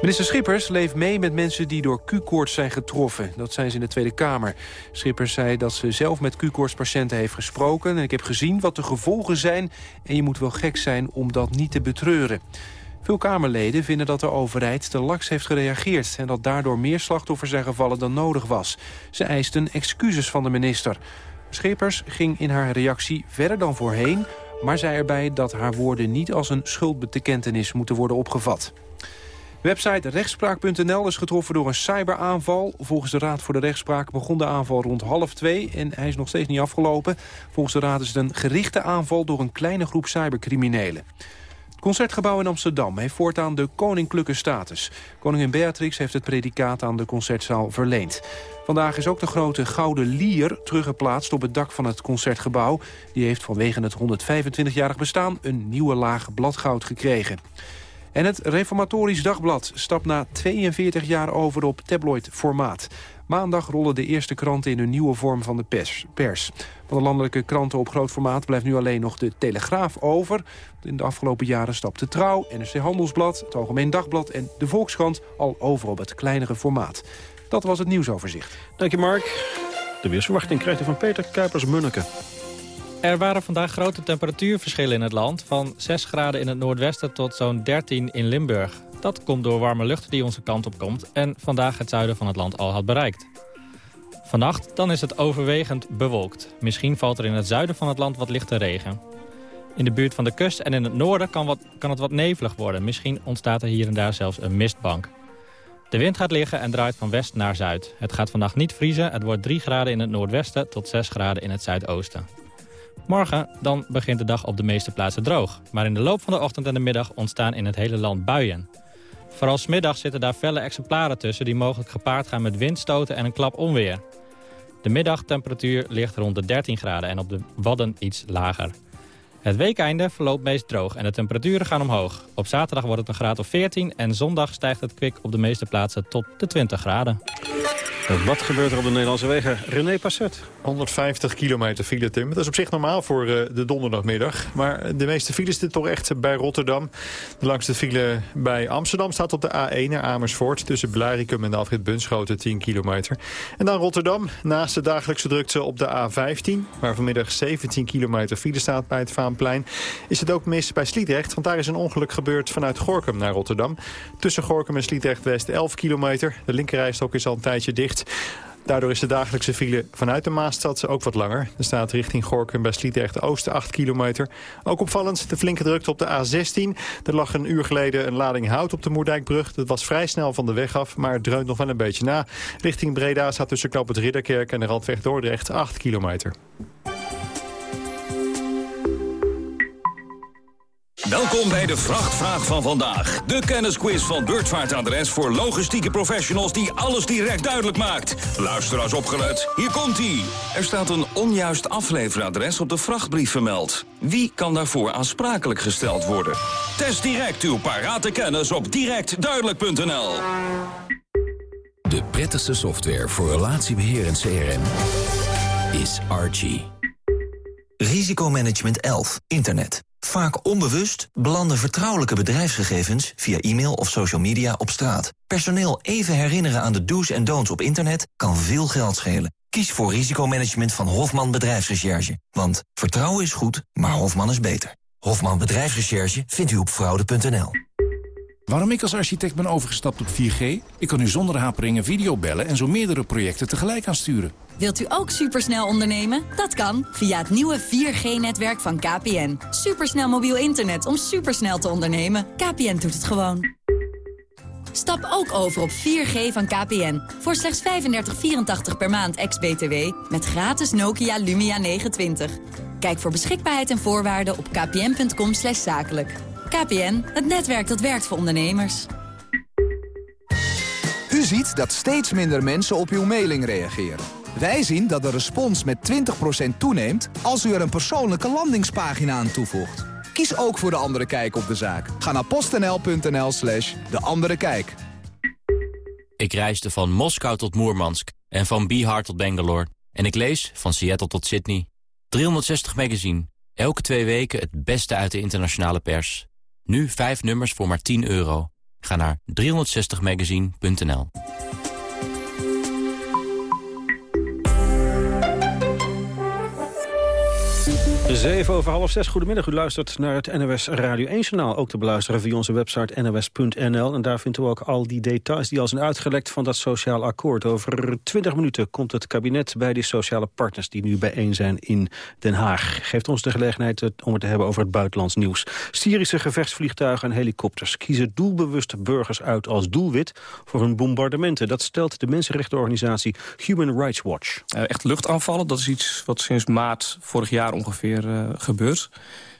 Minister Schippers leeft mee met mensen die door Q-koorts zijn getroffen. Dat zijn ze in de Tweede Kamer. Schippers zei dat ze zelf met Q-koortspatiënten heeft gesproken... en ik heb gezien wat de gevolgen zijn... en je moet wel gek zijn om dat niet te betreuren. Veel Kamerleden vinden dat de overheid te laks heeft gereageerd... en dat daardoor meer slachtoffers zijn gevallen dan nodig was. Ze eisten excuses van de minister. Schippers ging in haar reactie verder dan voorheen... maar zei erbij dat haar woorden niet als een schuldbetekentenis moeten worden opgevat. Website rechtspraak.nl is getroffen door een cyberaanval. Volgens de Raad voor de Rechtspraak begon de aanval rond half twee... en hij is nog steeds niet afgelopen. Volgens de Raad is het een gerichte aanval door een kleine groep cybercriminelen. Concertgebouw in Amsterdam heeft voortaan de koninklijke status. Koningin Beatrix heeft het predicaat aan de Concertzaal verleend. Vandaag is ook de grote gouden lier teruggeplaatst op het dak van het Concertgebouw. Die heeft vanwege het 125-jarig bestaan een nieuwe laag bladgoud gekregen. En het Reformatorisch Dagblad stapt na 42 jaar over op tabloid-formaat. Maandag rollen de eerste kranten in hun nieuwe vorm van de pers. Van de landelijke kranten op groot formaat blijft nu alleen nog de Telegraaf over. In de afgelopen jaren stapte Trouw, NRC Handelsblad, het Algemeen Dagblad... en de Volkskrant al over op het kleinere formaat. Dat was het nieuwsoverzicht. Dank je, Mark. De weersverwachting krijgt u van Peter Kuipers-Munneke. Er waren vandaag grote temperatuurverschillen in het land... van 6 graden in het noordwesten tot zo'n 13 in Limburg. Dat komt door warme lucht die onze kant op komt... en vandaag het zuiden van het land al had bereikt. Vannacht dan is het overwegend bewolkt. Misschien valt er in het zuiden van het land wat lichte regen. In de buurt van de kust en in het noorden kan, wat, kan het wat nevelig worden. Misschien ontstaat er hier en daar zelfs een mistbank. De wind gaat liggen en draait van west naar zuid. Het gaat vannacht niet vriezen. Het wordt 3 graden in het noordwesten tot 6 graden in het zuidoosten. Morgen dan begint de dag op de meeste plaatsen droog. Maar in de loop van de ochtend en de middag ontstaan in het hele land buien. Vooral smiddag zitten daar felle exemplaren tussen... die mogelijk gepaard gaan met windstoten en een klap onweer. De middagtemperatuur ligt rond de 13 graden en op de Wadden iets lager. Het weekeinde verloopt meest droog en de temperaturen gaan omhoog. Op zaterdag wordt het een graad of 14 en zondag stijgt het kwik op de meeste plaatsen tot de 20 graden. Wat gebeurt er op de Nederlandse wegen? René Passet. 150 kilometer file, Tim. Dat is op zich normaal voor uh, de donderdagmiddag. Maar de meeste files zitten toch echt bij Rotterdam. De langste file bij Amsterdam staat op de A1 naar Amersfoort... tussen Blaricum en de afrit Bunschoten 10 kilometer. En dan Rotterdam, naast de dagelijkse drukte op de A15... waar vanmiddag 17 kilometer file staat bij het Vaanplein... is het ook mis bij Sliedrecht, want daar is een ongeluk gebeurd... vanuit Gorkum naar Rotterdam. Tussen Gorkum en Sliedrecht-West 11 kilometer. De linkerrijstok is al een tijdje dicht... Daardoor is de dagelijkse file vanuit de Maastad ook wat langer. Er staat richting Gorkum bij Sliedrecht Oosten 8 kilometer. Ook opvallend de flinke drukte op de A16. Er lag een uur geleden een lading hout op de Moerdijkbrug. Dat was vrij snel van de weg af, maar het dreunt nog wel een beetje na. Richting Breda staat tussen Knop het Ridderkerk en de Randweg Dordrecht 8 kilometer. Welkom bij de Vrachtvraag van vandaag. De kennisquiz van Beurtvaartadres voor logistieke professionals die alles direct duidelijk maakt. Luister als opgelet. Hier komt-ie. Er staat een onjuist afleveradres op de vrachtbrief vermeld. Wie kan daarvoor aansprakelijk gesteld worden? Test direct uw parate kennis op directduidelijk.nl. De prettigste software voor relatiebeheer en CRM is Archie. Risicomanagement 11. Internet. Vaak onbewust belanden vertrouwelijke bedrijfsgegevens via e-mail of social media op straat. Personeel even herinneren aan de do's en don'ts op internet kan veel geld schelen. Kies voor risicomanagement van Hofman Bedrijfsrecherche. Want vertrouwen is goed, maar Hofman is beter. Hofman Bedrijfsrecherche vindt u op fraude.nl. Waarom ik als architect ben overgestapt op 4G? Ik kan nu zonder haperingen video bellen en zo meerdere projecten tegelijk aansturen. Wilt u ook supersnel ondernemen? Dat kan via het nieuwe 4G-netwerk van KPN. Supersnel mobiel internet om supersnel te ondernemen. KPN doet het gewoon. Stap ook over op 4G van KPN. Voor slechts 35,84 per maand ex-BTW. Met gratis Nokia Lumia 920. Kijk voor beschikbaarheid en voorwaarden op kpn.com zakelijk. KPN, het netwerk dat werkt voor ondernemers. U ziet dat steeds minder mensen op uw mailing reageren. Wij zien dat de respons met 20% toeneemt als u er een persoonlijke landingspagina aan toevoegt. Kies ook voor De Andere Kijk op de zaak. Ga naar postnl.nl slash De Andere Kijk. Ik reisde van Moskou tot Moermansk en van Bihar tot Bangalore. En ik lees van Seattle tot Sydney. 360 magazine. Elke twee weken het beste uit de internationale pers. Nu vijf nummers voor maar 10 euro. Ga naar 360magazine.nl. 7 over half zes. Goedemiddag, u luistert naar het NOS Radio 1-journaal. Ook te beluisteren via onze website nws.nl. En daar vindt u ook al die details die al zijn uitgelekt van dat sociaal akkoord. Over 20 minuten komt het kabinet bij die sociale partners... die nu bijeen zijn in Den Haag. Geeft ons de gelegenheid om het te hebben over het buitenlands nieuws. Syrische gevechtsvliegtuigen en helikopters kiezen doelbewust burgers uit als doelwit... voor hun bombardementen. Dat stelt de mensenrechtenorganisatie Human Rights Watch. echt luchtaanvallen, dat is iets wat sinds maart vorig jaar ongeveer uh, gebeurt.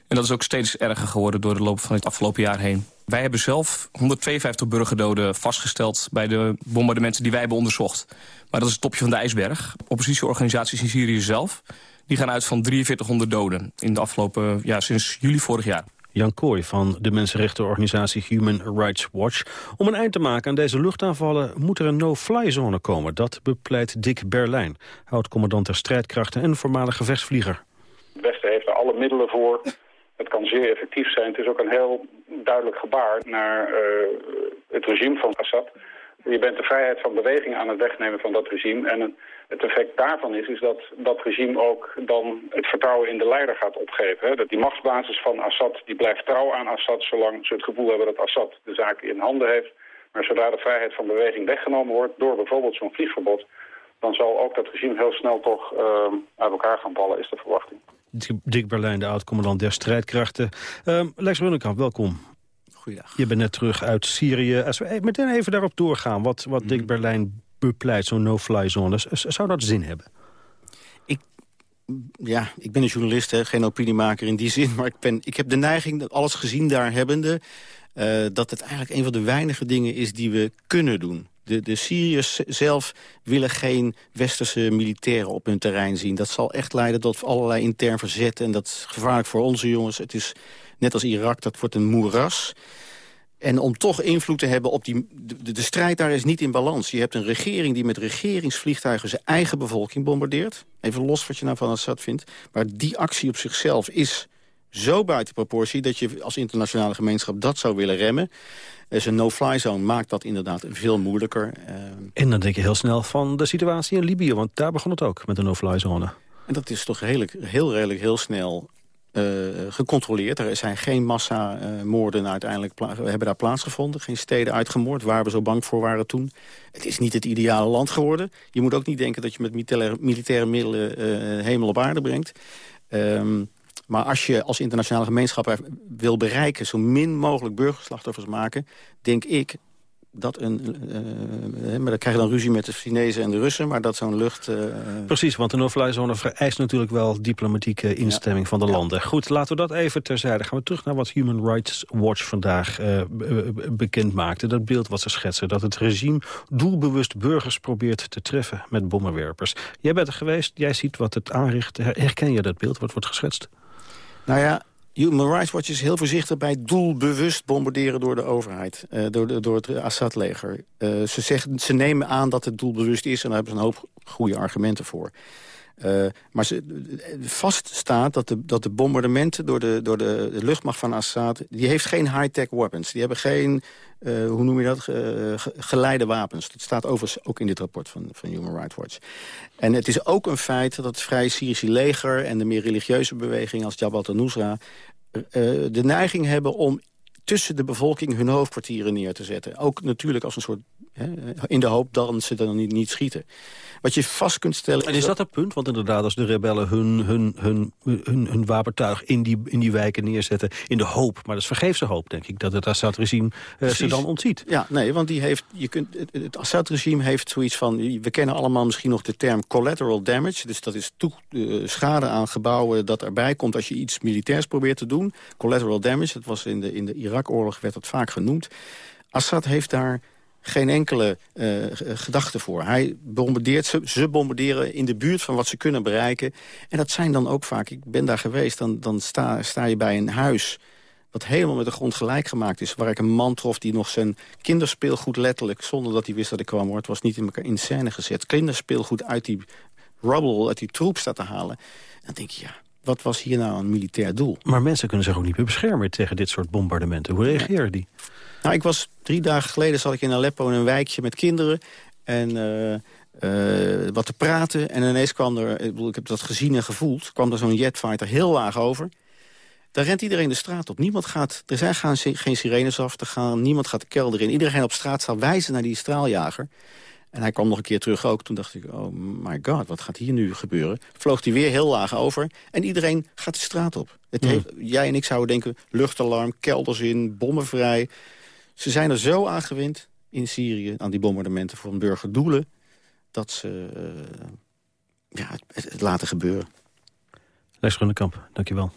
En dat is ook steeds erger geworden door de loop van het afgelopen jaar heen. Wij hebben zelf 152 burgerdoden vastgesteld bij de bombardementen die wij hebben onderzocht. Maar dat is het topje van de ijsberg. Oppositieorganisaties in Syrië zelf die gaan uit van 4300 doden in de afgelopen, ja, sinds juli vorig jaar. Jan Kooi van de mensenrechtenorganisatie Human Rights Watch. Om een eind te maken aan deze luchtaanvallen moet er een no-fly zone komen. Dat bepleit Dick Berlijn, oud-commandant der strijdkrachten en voormalig gevechtsvlieger. Het Westen heeft er alle middelen voor. Het kan zeer effectief zijn. Het is ook een heel duidelijk gebaar naar uh, het regime van Assad. Je bent de vrijheid van beweging aan het wegnemen van dat regime. En het effect daarvan is, is dat dat regime ook dan het vertrouwen in de leider gaat opgeven. Hè? Dat die machtsbasis van Assad, die blijft trouw aan Assad zolang ze het gevoel hebben dat Assad de zaak in handen heeft. Maar zodra de vrijheid van beweging weggenomen wordt door bijvoorbeeld zo'n vliegverbod, dan zal ook dat regime heel snel toch uh, uit elkaar gaan vallen, is de verwachting. Dick Berlijn, de oud-commandant der strijdkrachten. Uh, Lex Runnekamp, welkom. goeiedag. Je bent net terug uit Syrië. Als we meteen even daarop doorgaan, wat, wat Dick Berlijn bepleit, zo'n no-fly zone, zou dat zin hebben? ja, ik ben een journalist, hè, geen opiniemaker in die zin. Maar ik, ben, ik heb de neiging, dat alles gezien daar hebbende... Uh, dat het eigenlijk een van de weinige dingen is die we kunnen doen. De, de Syriërs zelf willen geen westerse militairen op hun terrein zien. Dat zal echt leiden tot allerlei intern verzet. En dat is gevaarlijk voor onze jongens. Het is net als Irak, dat wordt een moeras. En om toch invloed te hebben op die... De, de, strijd daar is niet in balans. Je hebt een regering die met regeringsvliegtuigen zijn eigen bevolking bombardeert. Even los wat je nou van Assad vindt. Maar die actie op zichzelf is zo buiten proportie... dat je als internationale gemeenschap dat zou willen remmen. Dus een no-fly zone maakt dat inderdaad veel moeilijker. Eh. En dan denk je heel snel van de situatie in Libië. Want daar begon het ook met de no-fly zone. En dat is toch redelijk, heel redelijk heel snel uh, gecontroleerd. Er zijn geen massamoorden uiteindelijk hebben daar plaatsgevonden. Geen steden uitgemoord, waar we zo bang voor waren toen. Het is niet het ideale land geworden. Je moet ook niet denken dat je met militaire, militaire middelen uh, hemel op aarde brengt. Um, maar als je als internationale gemeenschap wil bereiken... zo min mogelijk burgerslachtoffers maken... denk ik dat een... Uh, maar dan krijg je dan ruzie met de Chinezen en de Russen... maar dat zo'n lucht... Uh... Precies, want de no-fly zone vereist natuurlijk wel diplomatieke instemming van de landen. Goed, laten we dat even terzijde. Gaan we terug naar wat Human Rights Watch vandaag uh, bekend maakte. Dat beeld wat ze schetsen, dat het regime doelbewust burgers probeert te treffen met bommenwerpers. Jij bent er geweest, jij ziet wat het aanricht. Herken je dat beeld wat wordt geschetst? Nou ja, Human Rights Watch is heel voorzichtig bij doelbewust bombarderen door de overheid. Uh, door, door het Assad-leger. Uh, ze, zeggen, ze nemen aan dat het doelbewust is en daar hebben ze een hoop goede argumenten voor. Uh, maar ze, vast staat dat de, dat de bombardementen door de, door de, luchtmacht van Assad... die heeft geen high-tech weapons. Die hebben geen, uh, hoe noem je dat, geleide wapens. Dat staat overigens ook in dit rapport van, van Human Rights Watch. En het is ook een feit dat het Vrije Syrische leger... en de meer religieuze beweging als Jabhat al-Nusra... de neiging hebben om tussen de bevolking hun hoofdkwartieren neer te zetten. Ook natuurlijk als een soort... In de hoop dat ze dan niet, niet schieten. Wat je vast kunt stellen... En is dat het punt? Want inderdaad, als de rebellen hun, hun, hun, hun, hun wapentuig in die, in die wijken neerzetten... in de hoop, maar dat is vergeefse hoop, denk ik... dat het Assad-regime uh, ze dan ontziet. Ja, nee, want die heeft, je kunt, het, het Assad-regime heeft zoiets van... we kennen allemaal misschien nog de term collateral damage. Dus dat is toe, uh, schade aan gebouwen dat erbij komt... als je iets militairs probeert te doen. Collateral damage, dat was in de, in de Irak-oorlog werd dat vaak genoemd. Assad heeft daar geen enkele uh, gedachte voor. Hij bombardeert ze, ze bombarderen in de buurt van wat ze kunnen bereiken. En dat zijn dan ook vaak, ik ben daar geweest, dan, dan sta, sta je bij een huis wat helemaal met de grond gelijk gemaakt is. Waar ik een man trof die nog zijn kinderspeelgoed letterlijk... zonder dat hij wist dat ik kwam, hoor, het was niet in elkaar in scène gezet... kinderspeelgoed uit die rubble, uit die troep staat te halen. En dan denk je, ja, wat was hier nou een militair doel? Maar mensen kunnen zich ook niet meer beschermen tegen dit soort bombardementen. Hoe reageren die? Nou, ik was drie dagen geleden zat ik in Aleppo in een wijkje met kinderen. En uh, uh, wat te praten. En ineens kwam er, ik, bedoel, ik heb dat gezien en gevoeld... kwam er zo'n jetfighter heel laag over. Daar rent iedereen de straat op. Niemand gaat, er zijn gaan geen sirenes af te gaan. Niemand gaat de kelder in. Iedereen op straat zal wijzen naar die straaljager. En hij kwam nog een keer terug ook. Toen dacht ik, oh my god, wat gaat hier nu gebeuren? Vloog hij weer heel laag over. En iedereen gaat de straat op. Het heeft, jij en ik zouden denken, luchtalarm, kelders in, bommenvrij. Ze zijn er zo aan gewend in Syrië, aan die bombardementen voor burgerdoelen... dat ze uh, ja, het, het, laten gebeuren. Lex Rundekamp, dankjewel.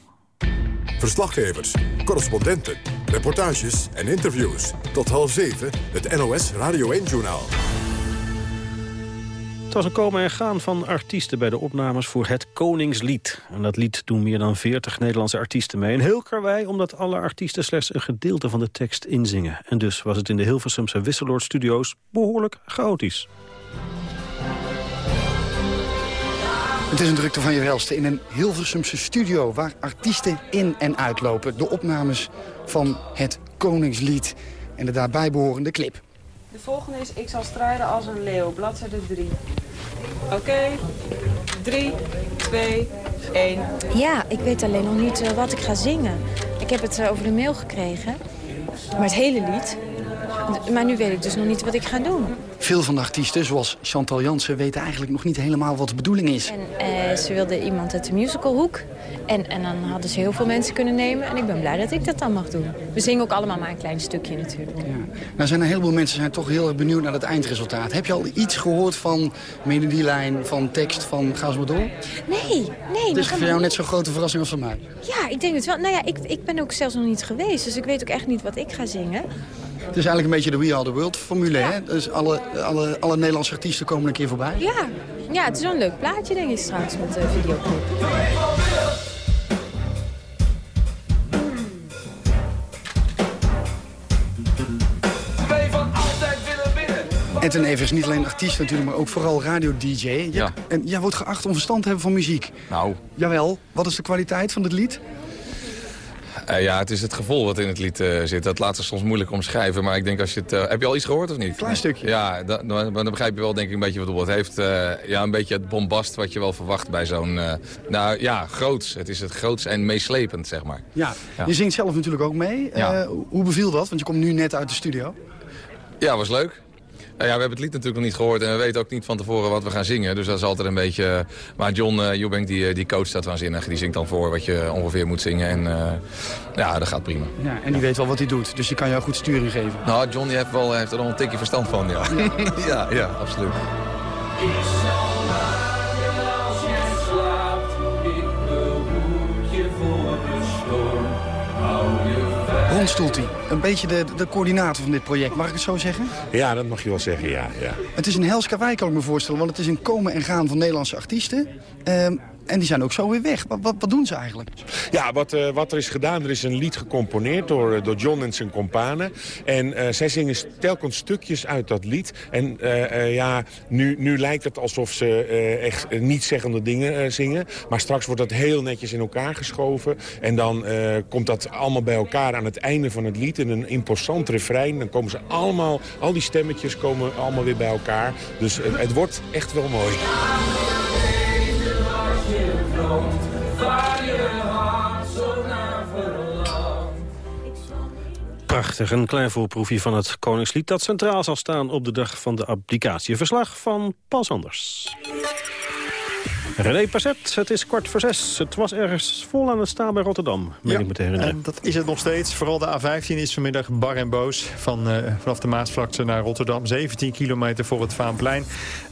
Verslaggevers, correspondenten, reportages en interviews. Tot half zeven, het NOS Radio 1-journaal. Het was een komen en gaan van artiesten bij de opnames voor het Koningslied. En dat lied doen meer dan 40 Nederlandse artiesten mee. En heel karwei omdat alle artiesten slechts een gedeelte van de tekst inzingen. En dus was het in de Hilversumse Wisseloord Studios behoorlijk chaotisch. Het is een drukte van je welste in een Hilversumse studio... waar artiesten in en uitlopen. De opnames van het Koningslied en de daarbij behorende clip. De volgende is Ik zal strijden als een leeuw, bladzijde 3. Oké, 3, 2, 1. Ja, ik weet alleen nog niet uh, wat ik ga zingen. Ik heb het uh, over de mail gekregen, maar het hele lied. Maar nu weet ik dus nog niet wat ik ga doen. Veel van de artiesten, zoals Chantal Jansen, weten eigenlijk nog niet helemaal wat de bedoeling is. En eh, ze wilden iemand uit de musicalhoek. En, en dan hadden ze heel veel mensen kunnen nemen. En ik ben blij dat ik dat dan mag doen. We zingen ook allemaal maar een klein stukje natuurlijk. Nou zijn een heleboel mensen zijn toch heel erg benieuwd naar het eindresultaat. Heb je al iets gehoord van melodielijn, van tekst, van ga eens maar door? Nee, nee. Het is voor jou net zo'n grote verrassing als voor mij. Ja, ik denk het wel. Nou ja, ik, ik ben ook zelfs nog niet geweest. Dus ik weet ook echt niet wat ik ga zingen. Het is eigenlijk een beetje de We Are The World formule, hè? Dus alle, alle, alle Nederlandse artiesten komen een keer voorbij. Ja, ja het is wel een leuk plaatje denk ik straks met de videoclip. Edwin Evers, niet alleen artiest natuurlijk, maar ook vooral radio-dj. Ja. En jij wordt geacht om verstand te hebben van muziek. Nou, Jawel, wat is de kwaliteit van het lied? eh, ja, het is het gevoel wat in het lied eh, zit. Dat laat zich soms moeilijk omschrijven. Maar ik denk als je het... eh, heb je al iets gehoord of niet? Klein stukje. Ja, da- dan, dan begrijp je wel denk ik een beetje wat het heeft ja, een beetje het bombast wat je wel verwacht bij zo'n... nou ja, groots. Het is het groots en meeslepend, zeg maar. Ja. Ja. je zingt zelf natuurlijk ook mee. Ja. Hoe beviel dat? Want je komt nu net uit de studio. Ja, was leuk. Nou ja, we hebben het lied natuurlijk nog niet gehoord en we weten ook niet van tevoren wat we gaan zingen. Dus dat is altijd een beetje... Maar John uh, Eubank die, die coacht dat waanzinnig. Die zingt dan voor wat je ongeveer moet zingen en uh, ja, dat gaat prima. Ja, en die weet wel wat hij doet, dus die kan jou goed sturing geven. Nou, John die heeft, wel, heeft er al een tikje verstand van, ja. ja, [laughs] ja, absoluut. Ron Stoeltie, een beetje de, de coördinator van dit project, mag ik het zo zeggen? Ja, dat mag je wel zeggen, ja. ja. Het is een hels karwei, kan ik me voorstellen, want het is een komen en gaan van Nederlandse artiesten. Um, en die zijn ook zo weer weg. Wat, wat, wat doen ze eigenlijk? Ja, wat, uh, wat er is gedaan, er is een lied gecomponeerd door, door John en zijn companen. En uh, zij zingen telkens stukjes uit dat lied. En ja, nu, nu lijkt het alsof ze echt niet-zeggende dingen zingen. Maar straks wordt dat heel netjes in elkaar geschoven. En dan komt dat allemaal bij elkaar aan het einde van het lied. In een imposant refrein. Dan komen ze allemaal, al die stemmetjes komen allemaal weer bij elkaar. Dus het wordt echt wel mooi. Prachtig, een klein voorproefje van het Koningslied... dat centraal zal staan op de dag van de applicatie. Verslag van Paul Sanders. René Passet, het is kwart voor zes. Het was ergens vol aan het staan bij Rotterdam, meen ja, ik me te herinneren. En dat is het nog steeds. Vooral de A15 is vanmiddag bar en boos. Van, uh, vanaf de Maasvlakte naar Rotterdam. 17 kilometer voor het Vaanplein.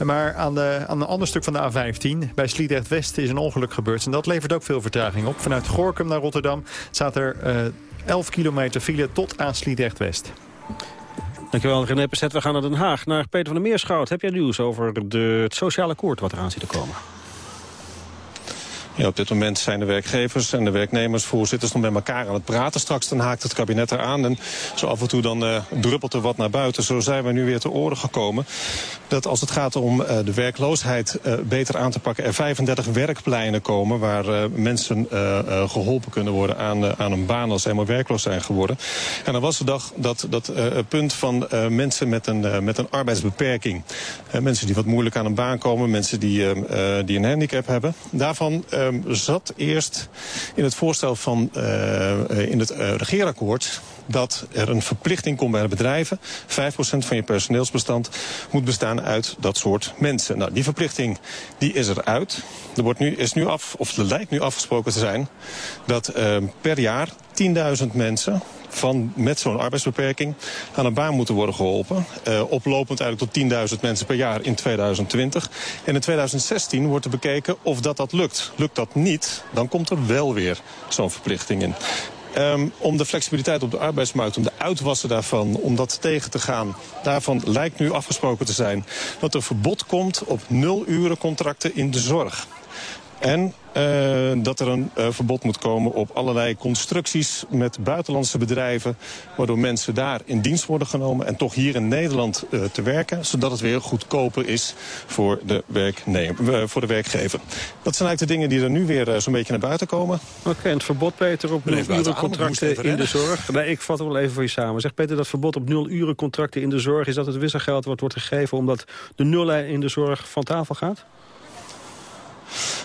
Maar aan, de, aan een ander stuk van de A15, bij Sliedrecht-West, is een ongeluk gebeurd. En dat levert ook veel vertraging op. Vanuit Gorkum naar Rotterdam staat er uh, 11 kilometer file tot aan Sliedrecht-West. Dankjewel René Passet. We gaan naar Den Haag, naar Peter van der Meerschout. Heb jij nieuws over de, het sociale akkoord wat eraan zit te komen? Ja, op dit moment zijn de werkgevers en de werknemersvoorzitters nog met elkaar aan het praten. Straks dan haakt het kabinet eraan en zo af en toe dan uh, druppelt er wat naar buiten. Zo zijn we nu weer te oren gekomen dat als het gaat om uh, de werkloosheid uh, beter aan te pakken... er 35 werkpleinen komen waar mensen geholpen kunnen worden aan, aan een baan... als ze helemaal werkloos zijn geworden. En dan was de dag dat, dat punt van mensen met een, met een arbeidsbeperking. mensen die wat moeilijk aan een baan komen, mensen die, die een handicap hebben. Daarvan zat eerst in het voorstel van uh, in het uh, regeerakkoord dat er een verplichting komt bij de bedrijven. 5% van je personeelsbestand moet bestaan uit dat soort mensen. Nou, die verplichting die is eruit. Er wordt nu, is nu af, of er lijkt nu afgesproken te zijn dat uh, per jaar 10.000 mensen van, met zo'n arbeidsbeperking aan een baan moeten worden geholpen. Uh, oplopend eigenlijk tot 10.000 mensen per jaar in 2020. En in 2016 wordt er bekeken of dat dat lukt. Lukt dat niet, dan komt er wel weer zo'n verplichting in. Um, om de flexibiliteit op de arbeidsmarkt, om de uitwassen daarvan, om dat tegen te gaan. Daarvan lijkt nu afgesproken te zijn dat er verbod komt op nulurencontracten in de zorg. En uh, dat er een uh, verbod moet komen op allerlei constructies met buitenlandse bedrijven... waardoor mensen daar in dienst worden genomen en toch hier in Nederland uh, te werken... zodat het weer goedkoper is voor de, werknemer, voor de werkgever. Dat zijn eigenlijk de dingen die er nu weer zo'n beetje naar buiten komen. Oké, okay, en het verbod, Peter, op nul-urencontracten in de zorg. Nee, ik vat het wel even voor je samen. Zeg Peter, dat verbod op nul-urencontracten in de zorg... is dat het wisselgeld wat wordt gegeven omdat de nul in de zorg van tafel gaat?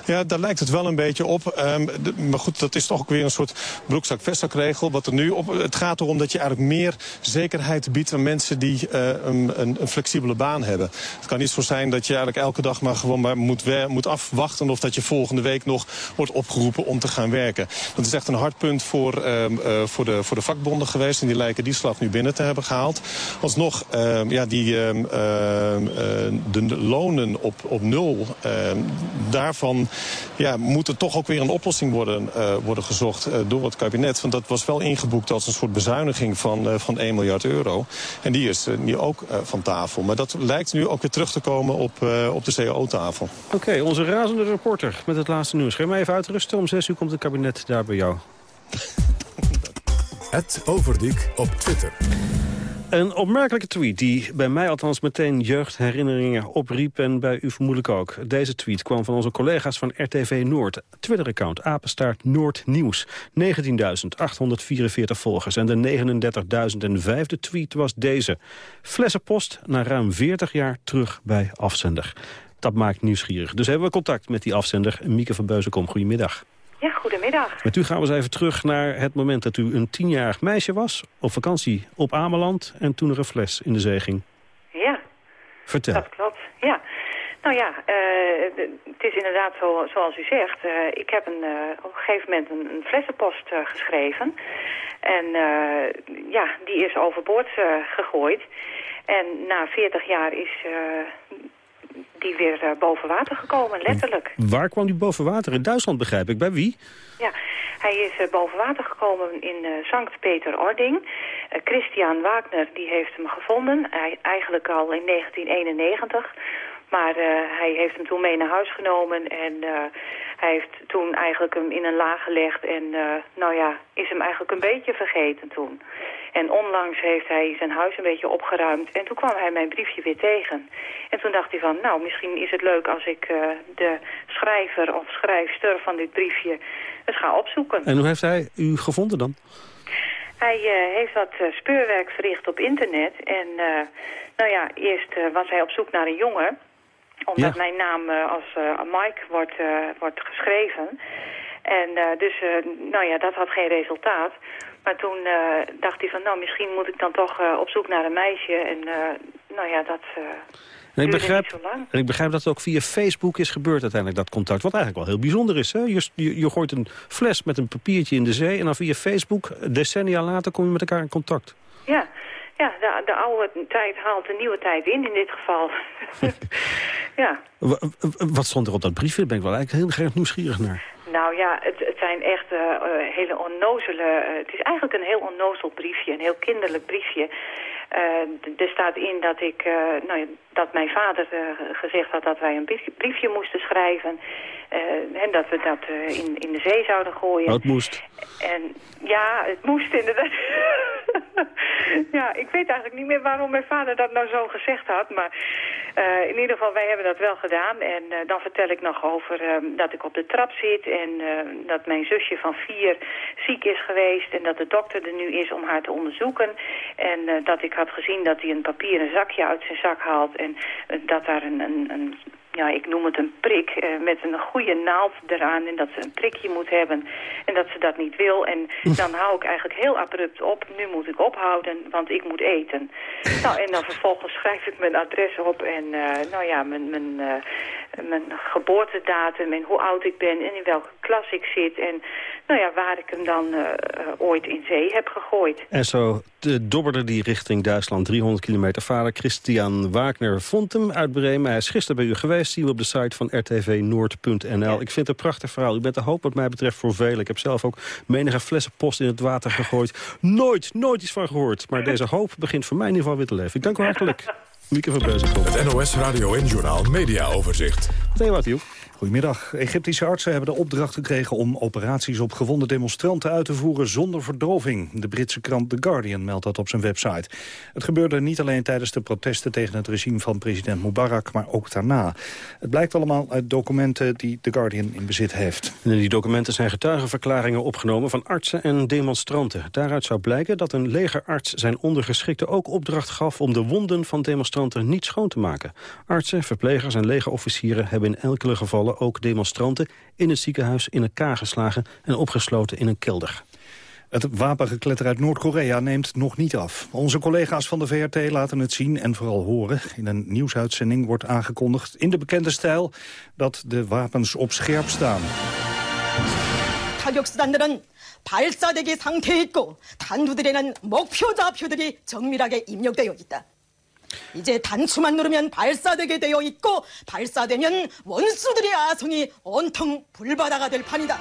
Ja, daar lijkt het wel een beetje op. Ehm, maar goed, dat is toch ook weer een soort broekzak-vestzakregel. Wat er nu op, het gaat erom dat je eigenlijk meer zekerheid biedt aan mensen die uh, een, een, flexibele baan hebben. Het kan niet zo zijn dat je eigenlijk elke dag maar gewoon maar moet, moet afwachten of dat je volgende week nog wordt opgeroepen om te gaan werken. Dat is echt een hard punt voor, um, uh, voor, de, voor de vakbonden geweest en die lijken die slag nu binnen te hebben gehaald. Alsnog, um, ja, die, uh, de lonen op, op nul, daarvan ja, moet er toch ook weer een oplossing worden, uh, worden gezocht uh, door het kabinet. Want dat was wel ingeboekt als een soort bezuiniging van, uh, van 1 miljard euro. En die is nu ook van tafel. Maar dat lijkt nu ook weer terug te komen op, op de CAO-tafel. Oké, onze razende reporter met het laatste nieuws. Ga je maar even uitrusten. Om 6 uur komt het kabinet daar bij jou. [laughs] Het Overdiek op Twitter. Een opmerkelijke tweet die bij mij althans meteen jeugdherinneringen opriep... en bij u vermoedelijk ook. Deze tweet kwam van onze collega's van RTV Noord. Twitter-account Apenstaart Noord Nieuws. 19.844 volgers. En de 39.005e tweet was deze. Flessenpost na ruim 40 jaar terug bij afzender. Dat maakt nieuwsgierig. Dus hebben we contact met die afzender. Mieke van Beuzenkom, goedemiddag. Ja, goedemiddag. Met u gaan we eens even terug naar het moment dat u een tienjarig meisje was... op vakantie op Ameland en toen er een fles in de zee ging. Ja. Vertel. Dat klopt, ja. Nou ja, uh, het is inderdaad zo, zoals u zegt. Uh, ik heb een, uh, op een gegeven moment een, een flessenpost geschreven. En ja, die is overboord gegooid. En na 40 jaar is die weer uh, boven water gekomen, letterlijk. Waar kwam die boven water? In Duitsland begrijp ik. Bij wie? Ja, hij is uh, boven water gekomen in uh, Sankt Peter-Ording. Christian Wagner die heeft hem gevonden, hij, eigenlijk al in 1991... Maar hij heeft hem toen mee naar huis genomen en hij heeft toen eigenlijk hem in een laag gelegd en nou ja, is hem eigenlijk een beetje vergeten toen. En onlangs heeft hij zijn huis een beetje opgeruimd en toen kwam hij mijn briefje weer tegen. En toen dacht hij van, nou misschien is het leuk als ik de schrijver of schrijfster van dit briefje eens ga opzoeken. En hoe heeft hij u gevonden dan? Hij uh, heeft wat uh, speurwerk verricht op internet. En nou ja, eerst was hij op zoek naar een jongen omdat mijn naam als Mike wordt, wordt geschreven. En dus, nou ja, dat had geen resultaat. Maar toen dacht hij van, nou, misschien moet ik dan toch op zoek naar een meisje. En nou ja, dat en ik, begrijp, niet zo lang. en ik begrijp dat het ook via Facebook is gebeurd uiteindelijk, dat contact. Wat eigenlijk wel heel bijzonder is. Hè? Je, je, je gooit een fles met een papiertje in de zee... en dan via Facebook, decennia later, kom je met elkaar in contact. Ja, ja, de, de oude tijd haalt de nieuwe tijd in, in dit geval. [laughs] ja. Wat stond er op dat briefje? Daar ben ik wel eigenlijk heel erg nieuwsgierig naar. Nou ja, het zijn echt uh, hele onnozele... Uh, het is eigenlijk een heel onnozel briefje, een heel kinderlijk briefje. Er staat in dat ik, nou, dat mijn vader gezegd had dat wij een briefje moesten schrijven. en dat we dat in, in de zee zouden gooien. Dat moest. En ja, het moest inderdaad. [laughs] ja, ik weet eigenlijk niet meer waarom mijn vader dat nou zo gezegd had. Maar in ieder geval, wij hebben dat wel gedaan. En dan vertel ik nog over uh, dat ik op de trap zit. En dat mijn zusje van vier ziek is geweest. En dat de dokter er nu is om haar te onderzoeken. En dat ik had gezien dat hij een papieren zakje uit zijn zak haalt. En dat daar een, een, een ja, ik noem het een prik, uh, met een goede naald eraan en dat ze een prikje moet hebben en dat ze dat niet wil. En dan hou ik eigenlijk heel abrupt op, nu moet ik ophouden, want ik moet eten. [laughs] nou, en dan vervolgens schrijf ik mijn adres op en uh, nou ja, mijn, mijn, uh, mijn geboortedatum en hoe oud ik ben en in welke klas ik zit en nou ja, waar ik hem dan ooit in zee heb gegooid. En zo dobberde die richting Duitsland, 300 kilometer. Vader Christian Wagner vond hem uit Bremen. Hij is gisteren bij u geweest, zien we op de site van rtvnoord.nl. Ik vind het een prachtig verhaal. U bent de hoop wat mij betreft voor velen. Ik heb zelf ook menige flessen post in het water gegooid. Nooit, nooit iets van gehoord. Maar deze hoop begint voor mij in ieder geval weer te leven. Ik dank u hartelijk. [laughs] Mieke van. Het NOS Radio en Journaal Media Overzicht. Thema Tiel. Goedemiddag. Egyptische artsen hebben de opdracht gekregen om operaties op gewonde demonstranten uit te voeren zonder verdoving. De Britse krant The Guardian meldt dat op zijn website. Het gebeurde niet alleen tijdens de protesten tegen het regime van president Mubarak, maar ook daarna. Het blijkt allemaal uit documenten die The Guardian in bezit heeft. in die documenten zijn getuigenverklaringen opgenomen van artsen en demonstranten. Daaruit zou blijken dat een legerarts zijn ondergeschikte ook opdracht gaf om de wonden van demonstranten niet schoon te maken. Artsen, verplegers en legerofficieren hebben in enkele gevallen tientallen ook demonstranten in het ziekenhuis in elkaar geslagen en opgesloten in een kelder. Het wapengekletter uit Noord-Korea neemt nog niet af. Onze collega's van de VRT laten het zien en vooral horen. In een nieuwsuitzending wordt aangekondigd in de bekende stijl... dat de wapens op scherp staan. 타격수단들은 발사대기 상태에 있고 단두들에는 목표 좌표들이 정밀하게 입력되어 있다. 이제 단추만 누르면 발사되게 되어 있고 발사되면 원수들의 아성이 온통 불바다가 될 판이다.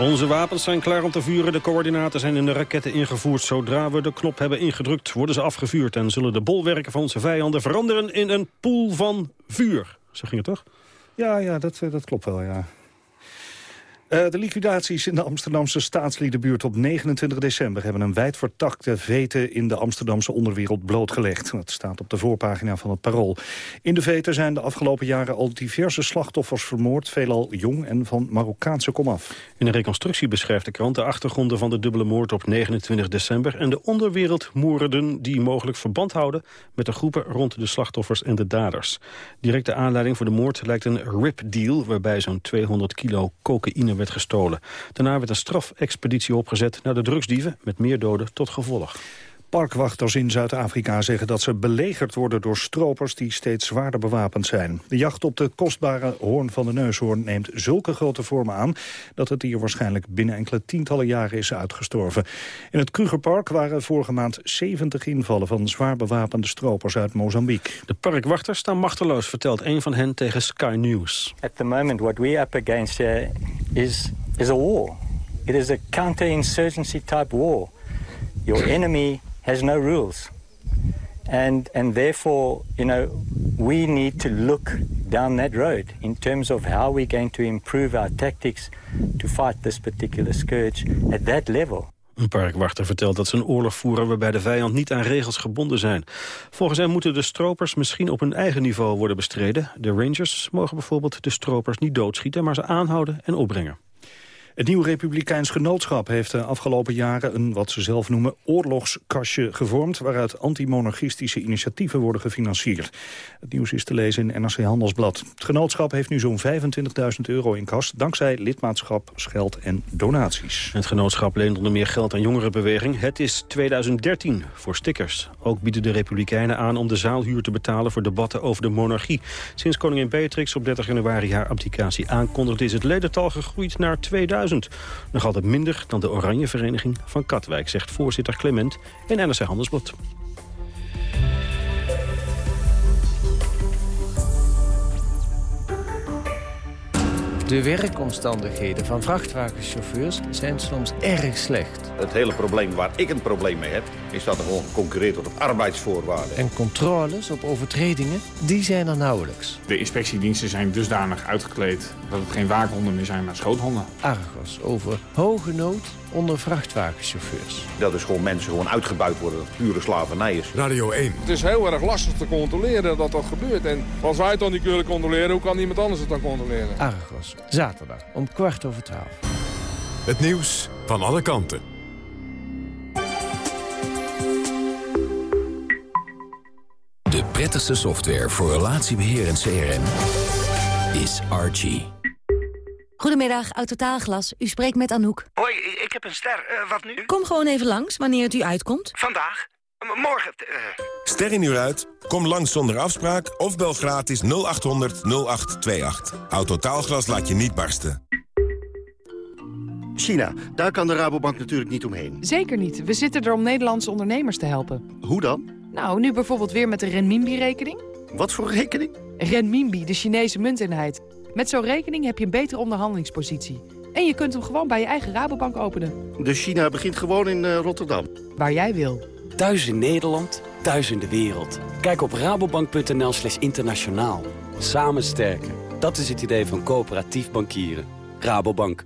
Onze wapens zijn klaar om te vuren. De coördinaten zijn in de raketten ingevoerd. Zodra we de knop hebben ingedrukt, worden ze afgevuurd... en zullen de bolwerken van onze vijanden veranderen in een poel van vuur. Zo ging het toch? Ja, ja dat, dat klopt wel, ja. Uh, de liquidaties in de Amsterdamse staatsliedenbuurt op 29 december... hebben een wijdvertakte vete in de Amsterdamse onderwereld blootgelegd. Dat staat op de voorpagina van het Parool. In de vete zijn de afgelopen jaren al diverse slachtoffers vermoord... veelal jong en van Marokkaanse komaf. In een reconstructie beschrijft de krant de achtergronden van de dubbele moord op 29 december... en de onderwereldmoorden die mogelijk verband houden... met de groepen rond de slachtoffers en de daders. Directe aanleiding voor de moord lijkt een rip-deal... waarbij zo'n 200 kilo cocaïne werd gestolen. Daarna werd een strafexpeditie opgezet naar de drugsdieven... met meer doden tot gevolg. Parkwachters in Zuid-Afrika zeggen dat ze belegerd worden door stropers die steeds zwaarder bewapend zijn. De jacht op de kostbare hoorn van de neushoorn neemt zulke grote vormen aan dat het dier waarschijnlijk binnen enkele tientallen jaren is uitgestorven. In het Krugerpark waren vorige maand 70 invallen van zwaar bewapende stropers uit Mozambique. De parkwachters staan machteloos, vertelt een van hen tegen Sky News. At the moment what we up against is, is a war. It is a counterinsurgency type war. Your enemy has no rules. And, and therefore, you know, we need to look down that road in terms of how we're going to improve our tactics to fight this particular scourge at that level. Een parkwachter vertelt dat ze een oorlog voeren waarbij de vijand niet aan regels gebonden zijn. Volgens hem moeten de stropers misschien op hun eigen niveau worden bestreden. De Rangers mogen bijvoorbeeld de stropers niet doodschieten, maar ze aanhouden en opbrengen. Het Nieuw Republikeins Genootschap heeft de afgelopen jaren een, wat ze zelf noemen, oorlogskastje gevormd, waaruit antimonarchistische initiatieven worden gefinancierd. Het nieuws is te lezen in NRC Handelsblad. Het genootschap heeft nu zo'n 25.000 euro in kas, dankzij lidmaatschap, geld en donaties. Het genootschap leent onder meer geld aan jongerenbeweging. Het is 2013 voor stickers. Ook bieden de Republikeinen aan om de zaalhuur te betalen voor debatten over de monarchie. Sinds koningin Beatrix op 30 januari haar abdicatie aankondigde is het ledental gegroeid naar 2000. Nog altijd minder dan de Oranje Vereniging van Katwijk, zegt voorzitter Clement in NRC Handelsblad. De werkomstandigheden van vrachtwagenchauffeurs zijn soms erg slecht. Het hele probleem waar ik een probleem mee heb... is dat er gewoon geconcurreerd wordt op arbeidsvoorwaarden. En controles op overtredingen, die zijn er nauwelijks. De inspectiediensten zijn dusdanig uitgekleed... dat het geen waakhonden meer zijn, maar schoothonden. Argos over hoge nood onder vrachtwagenchauffeurs. Dat is gewoon mensen gewoon uitgebuit worden, dat het pure slavernij is. Radio 1. Het is heel erg lastig te controleren dat dat gebeurt. En als wij het dan niet kunnen controleren, hoe kan iemand anders het dan controleren? Argos, zaterdag om kwart over twaalf. Het nieuws van alle kanten. De prettigste software voor relatiebeheer en CRM is Archie. Goedemiddag, Autotaalglas. U spreekt met Anouk. Hoi, ik heb een ster. Uh, wat nu? Kom gewoon even langs, wanneer het u uitkomt. Vandaag? M morgen? Uh... Ster in uur uit? Kom langs zonder afspraak of bel gratis 0800 0828. Autotaalglas laat je niet barsten. China, daar kan de Rabobank natuurlijk niet omheen. Zeker niet. We zitten er om Nederlandse ondernemers te helpen. Hoe dan? Nou, nu bijvoorbeeld weer met de renminbi-rekening. Wat voor rekening? Renminbi, de Chinese munteenheid. Met zo'n rekening heb je een betere onderhandelingspositie. En je kunt hem gewoon bij je eigen Rabobank openen. Dus China begint gewoon in uh, Rotterdam? Waar jij wil. Thuis in Nederland, thuis in de wereld. Kijk op rabobank.nl slash internationaal. Samen sterken. Dat is het idee van coöperatief bankieren. Rabobank.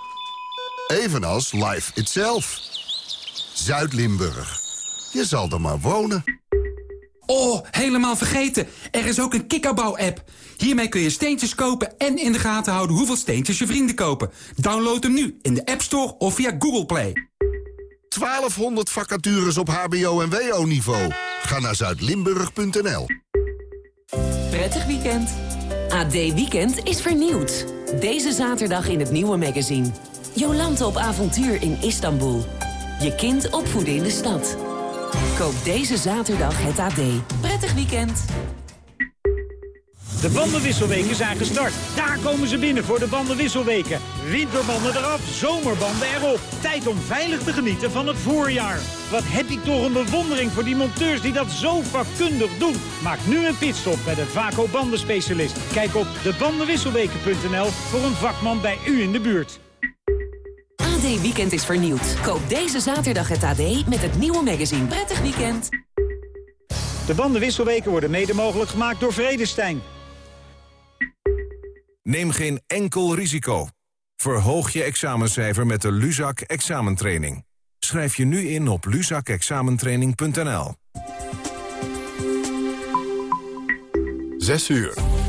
Evenals life itself. Zuid-Limburg. Je zal er maar wonen. Oh, helemaal vergeten. Er is ook een kikkerbouw-app. Hiermee kun je steentjes kopen en in de gaten houden hoeveel steentjes je vrienden kopen. Download hem nu in de App Store of via Google Play. 1200 vacatures op hbo- en wo-niveau. Ga naar zuidlimburg.nl. Prettig weekend. AD Weekend is vernieuwd. Deze zaterdag in het nieuwe magazine. Jolante op avontuur in Istanbul. Je kind opvoeden in de stad. Koop deze zaterdag het AD. Prettig weekend. De bandenwisselweken zijn gestart. Daar komen ze binnen voor de bandenwisselweken. Winterbanden eraf, zomerbanden erop. Tijd om veilig te genieten van het voorjaar. Wat heb ik toch een bewondering voor die monteurs die dat zo vakkundig doen. Maak nu een pitstop bij de Vaco bandenspecialist. Kijk op debandenwisselweken.nl voor een vakman bij u in de buurt. AD Weekend is vernieuwd. Koop deze zaterdag het AD met het nieuwe magazine. Prettig weekend. De bandenwisselweken worden mede mogelijk gemaakt door Vredestein. Neem geen enkel risico. Verhoog je examencijfer met de Luzak examentraining. Schrijf je nu in op luzakexamentraining.nl. 6 uur.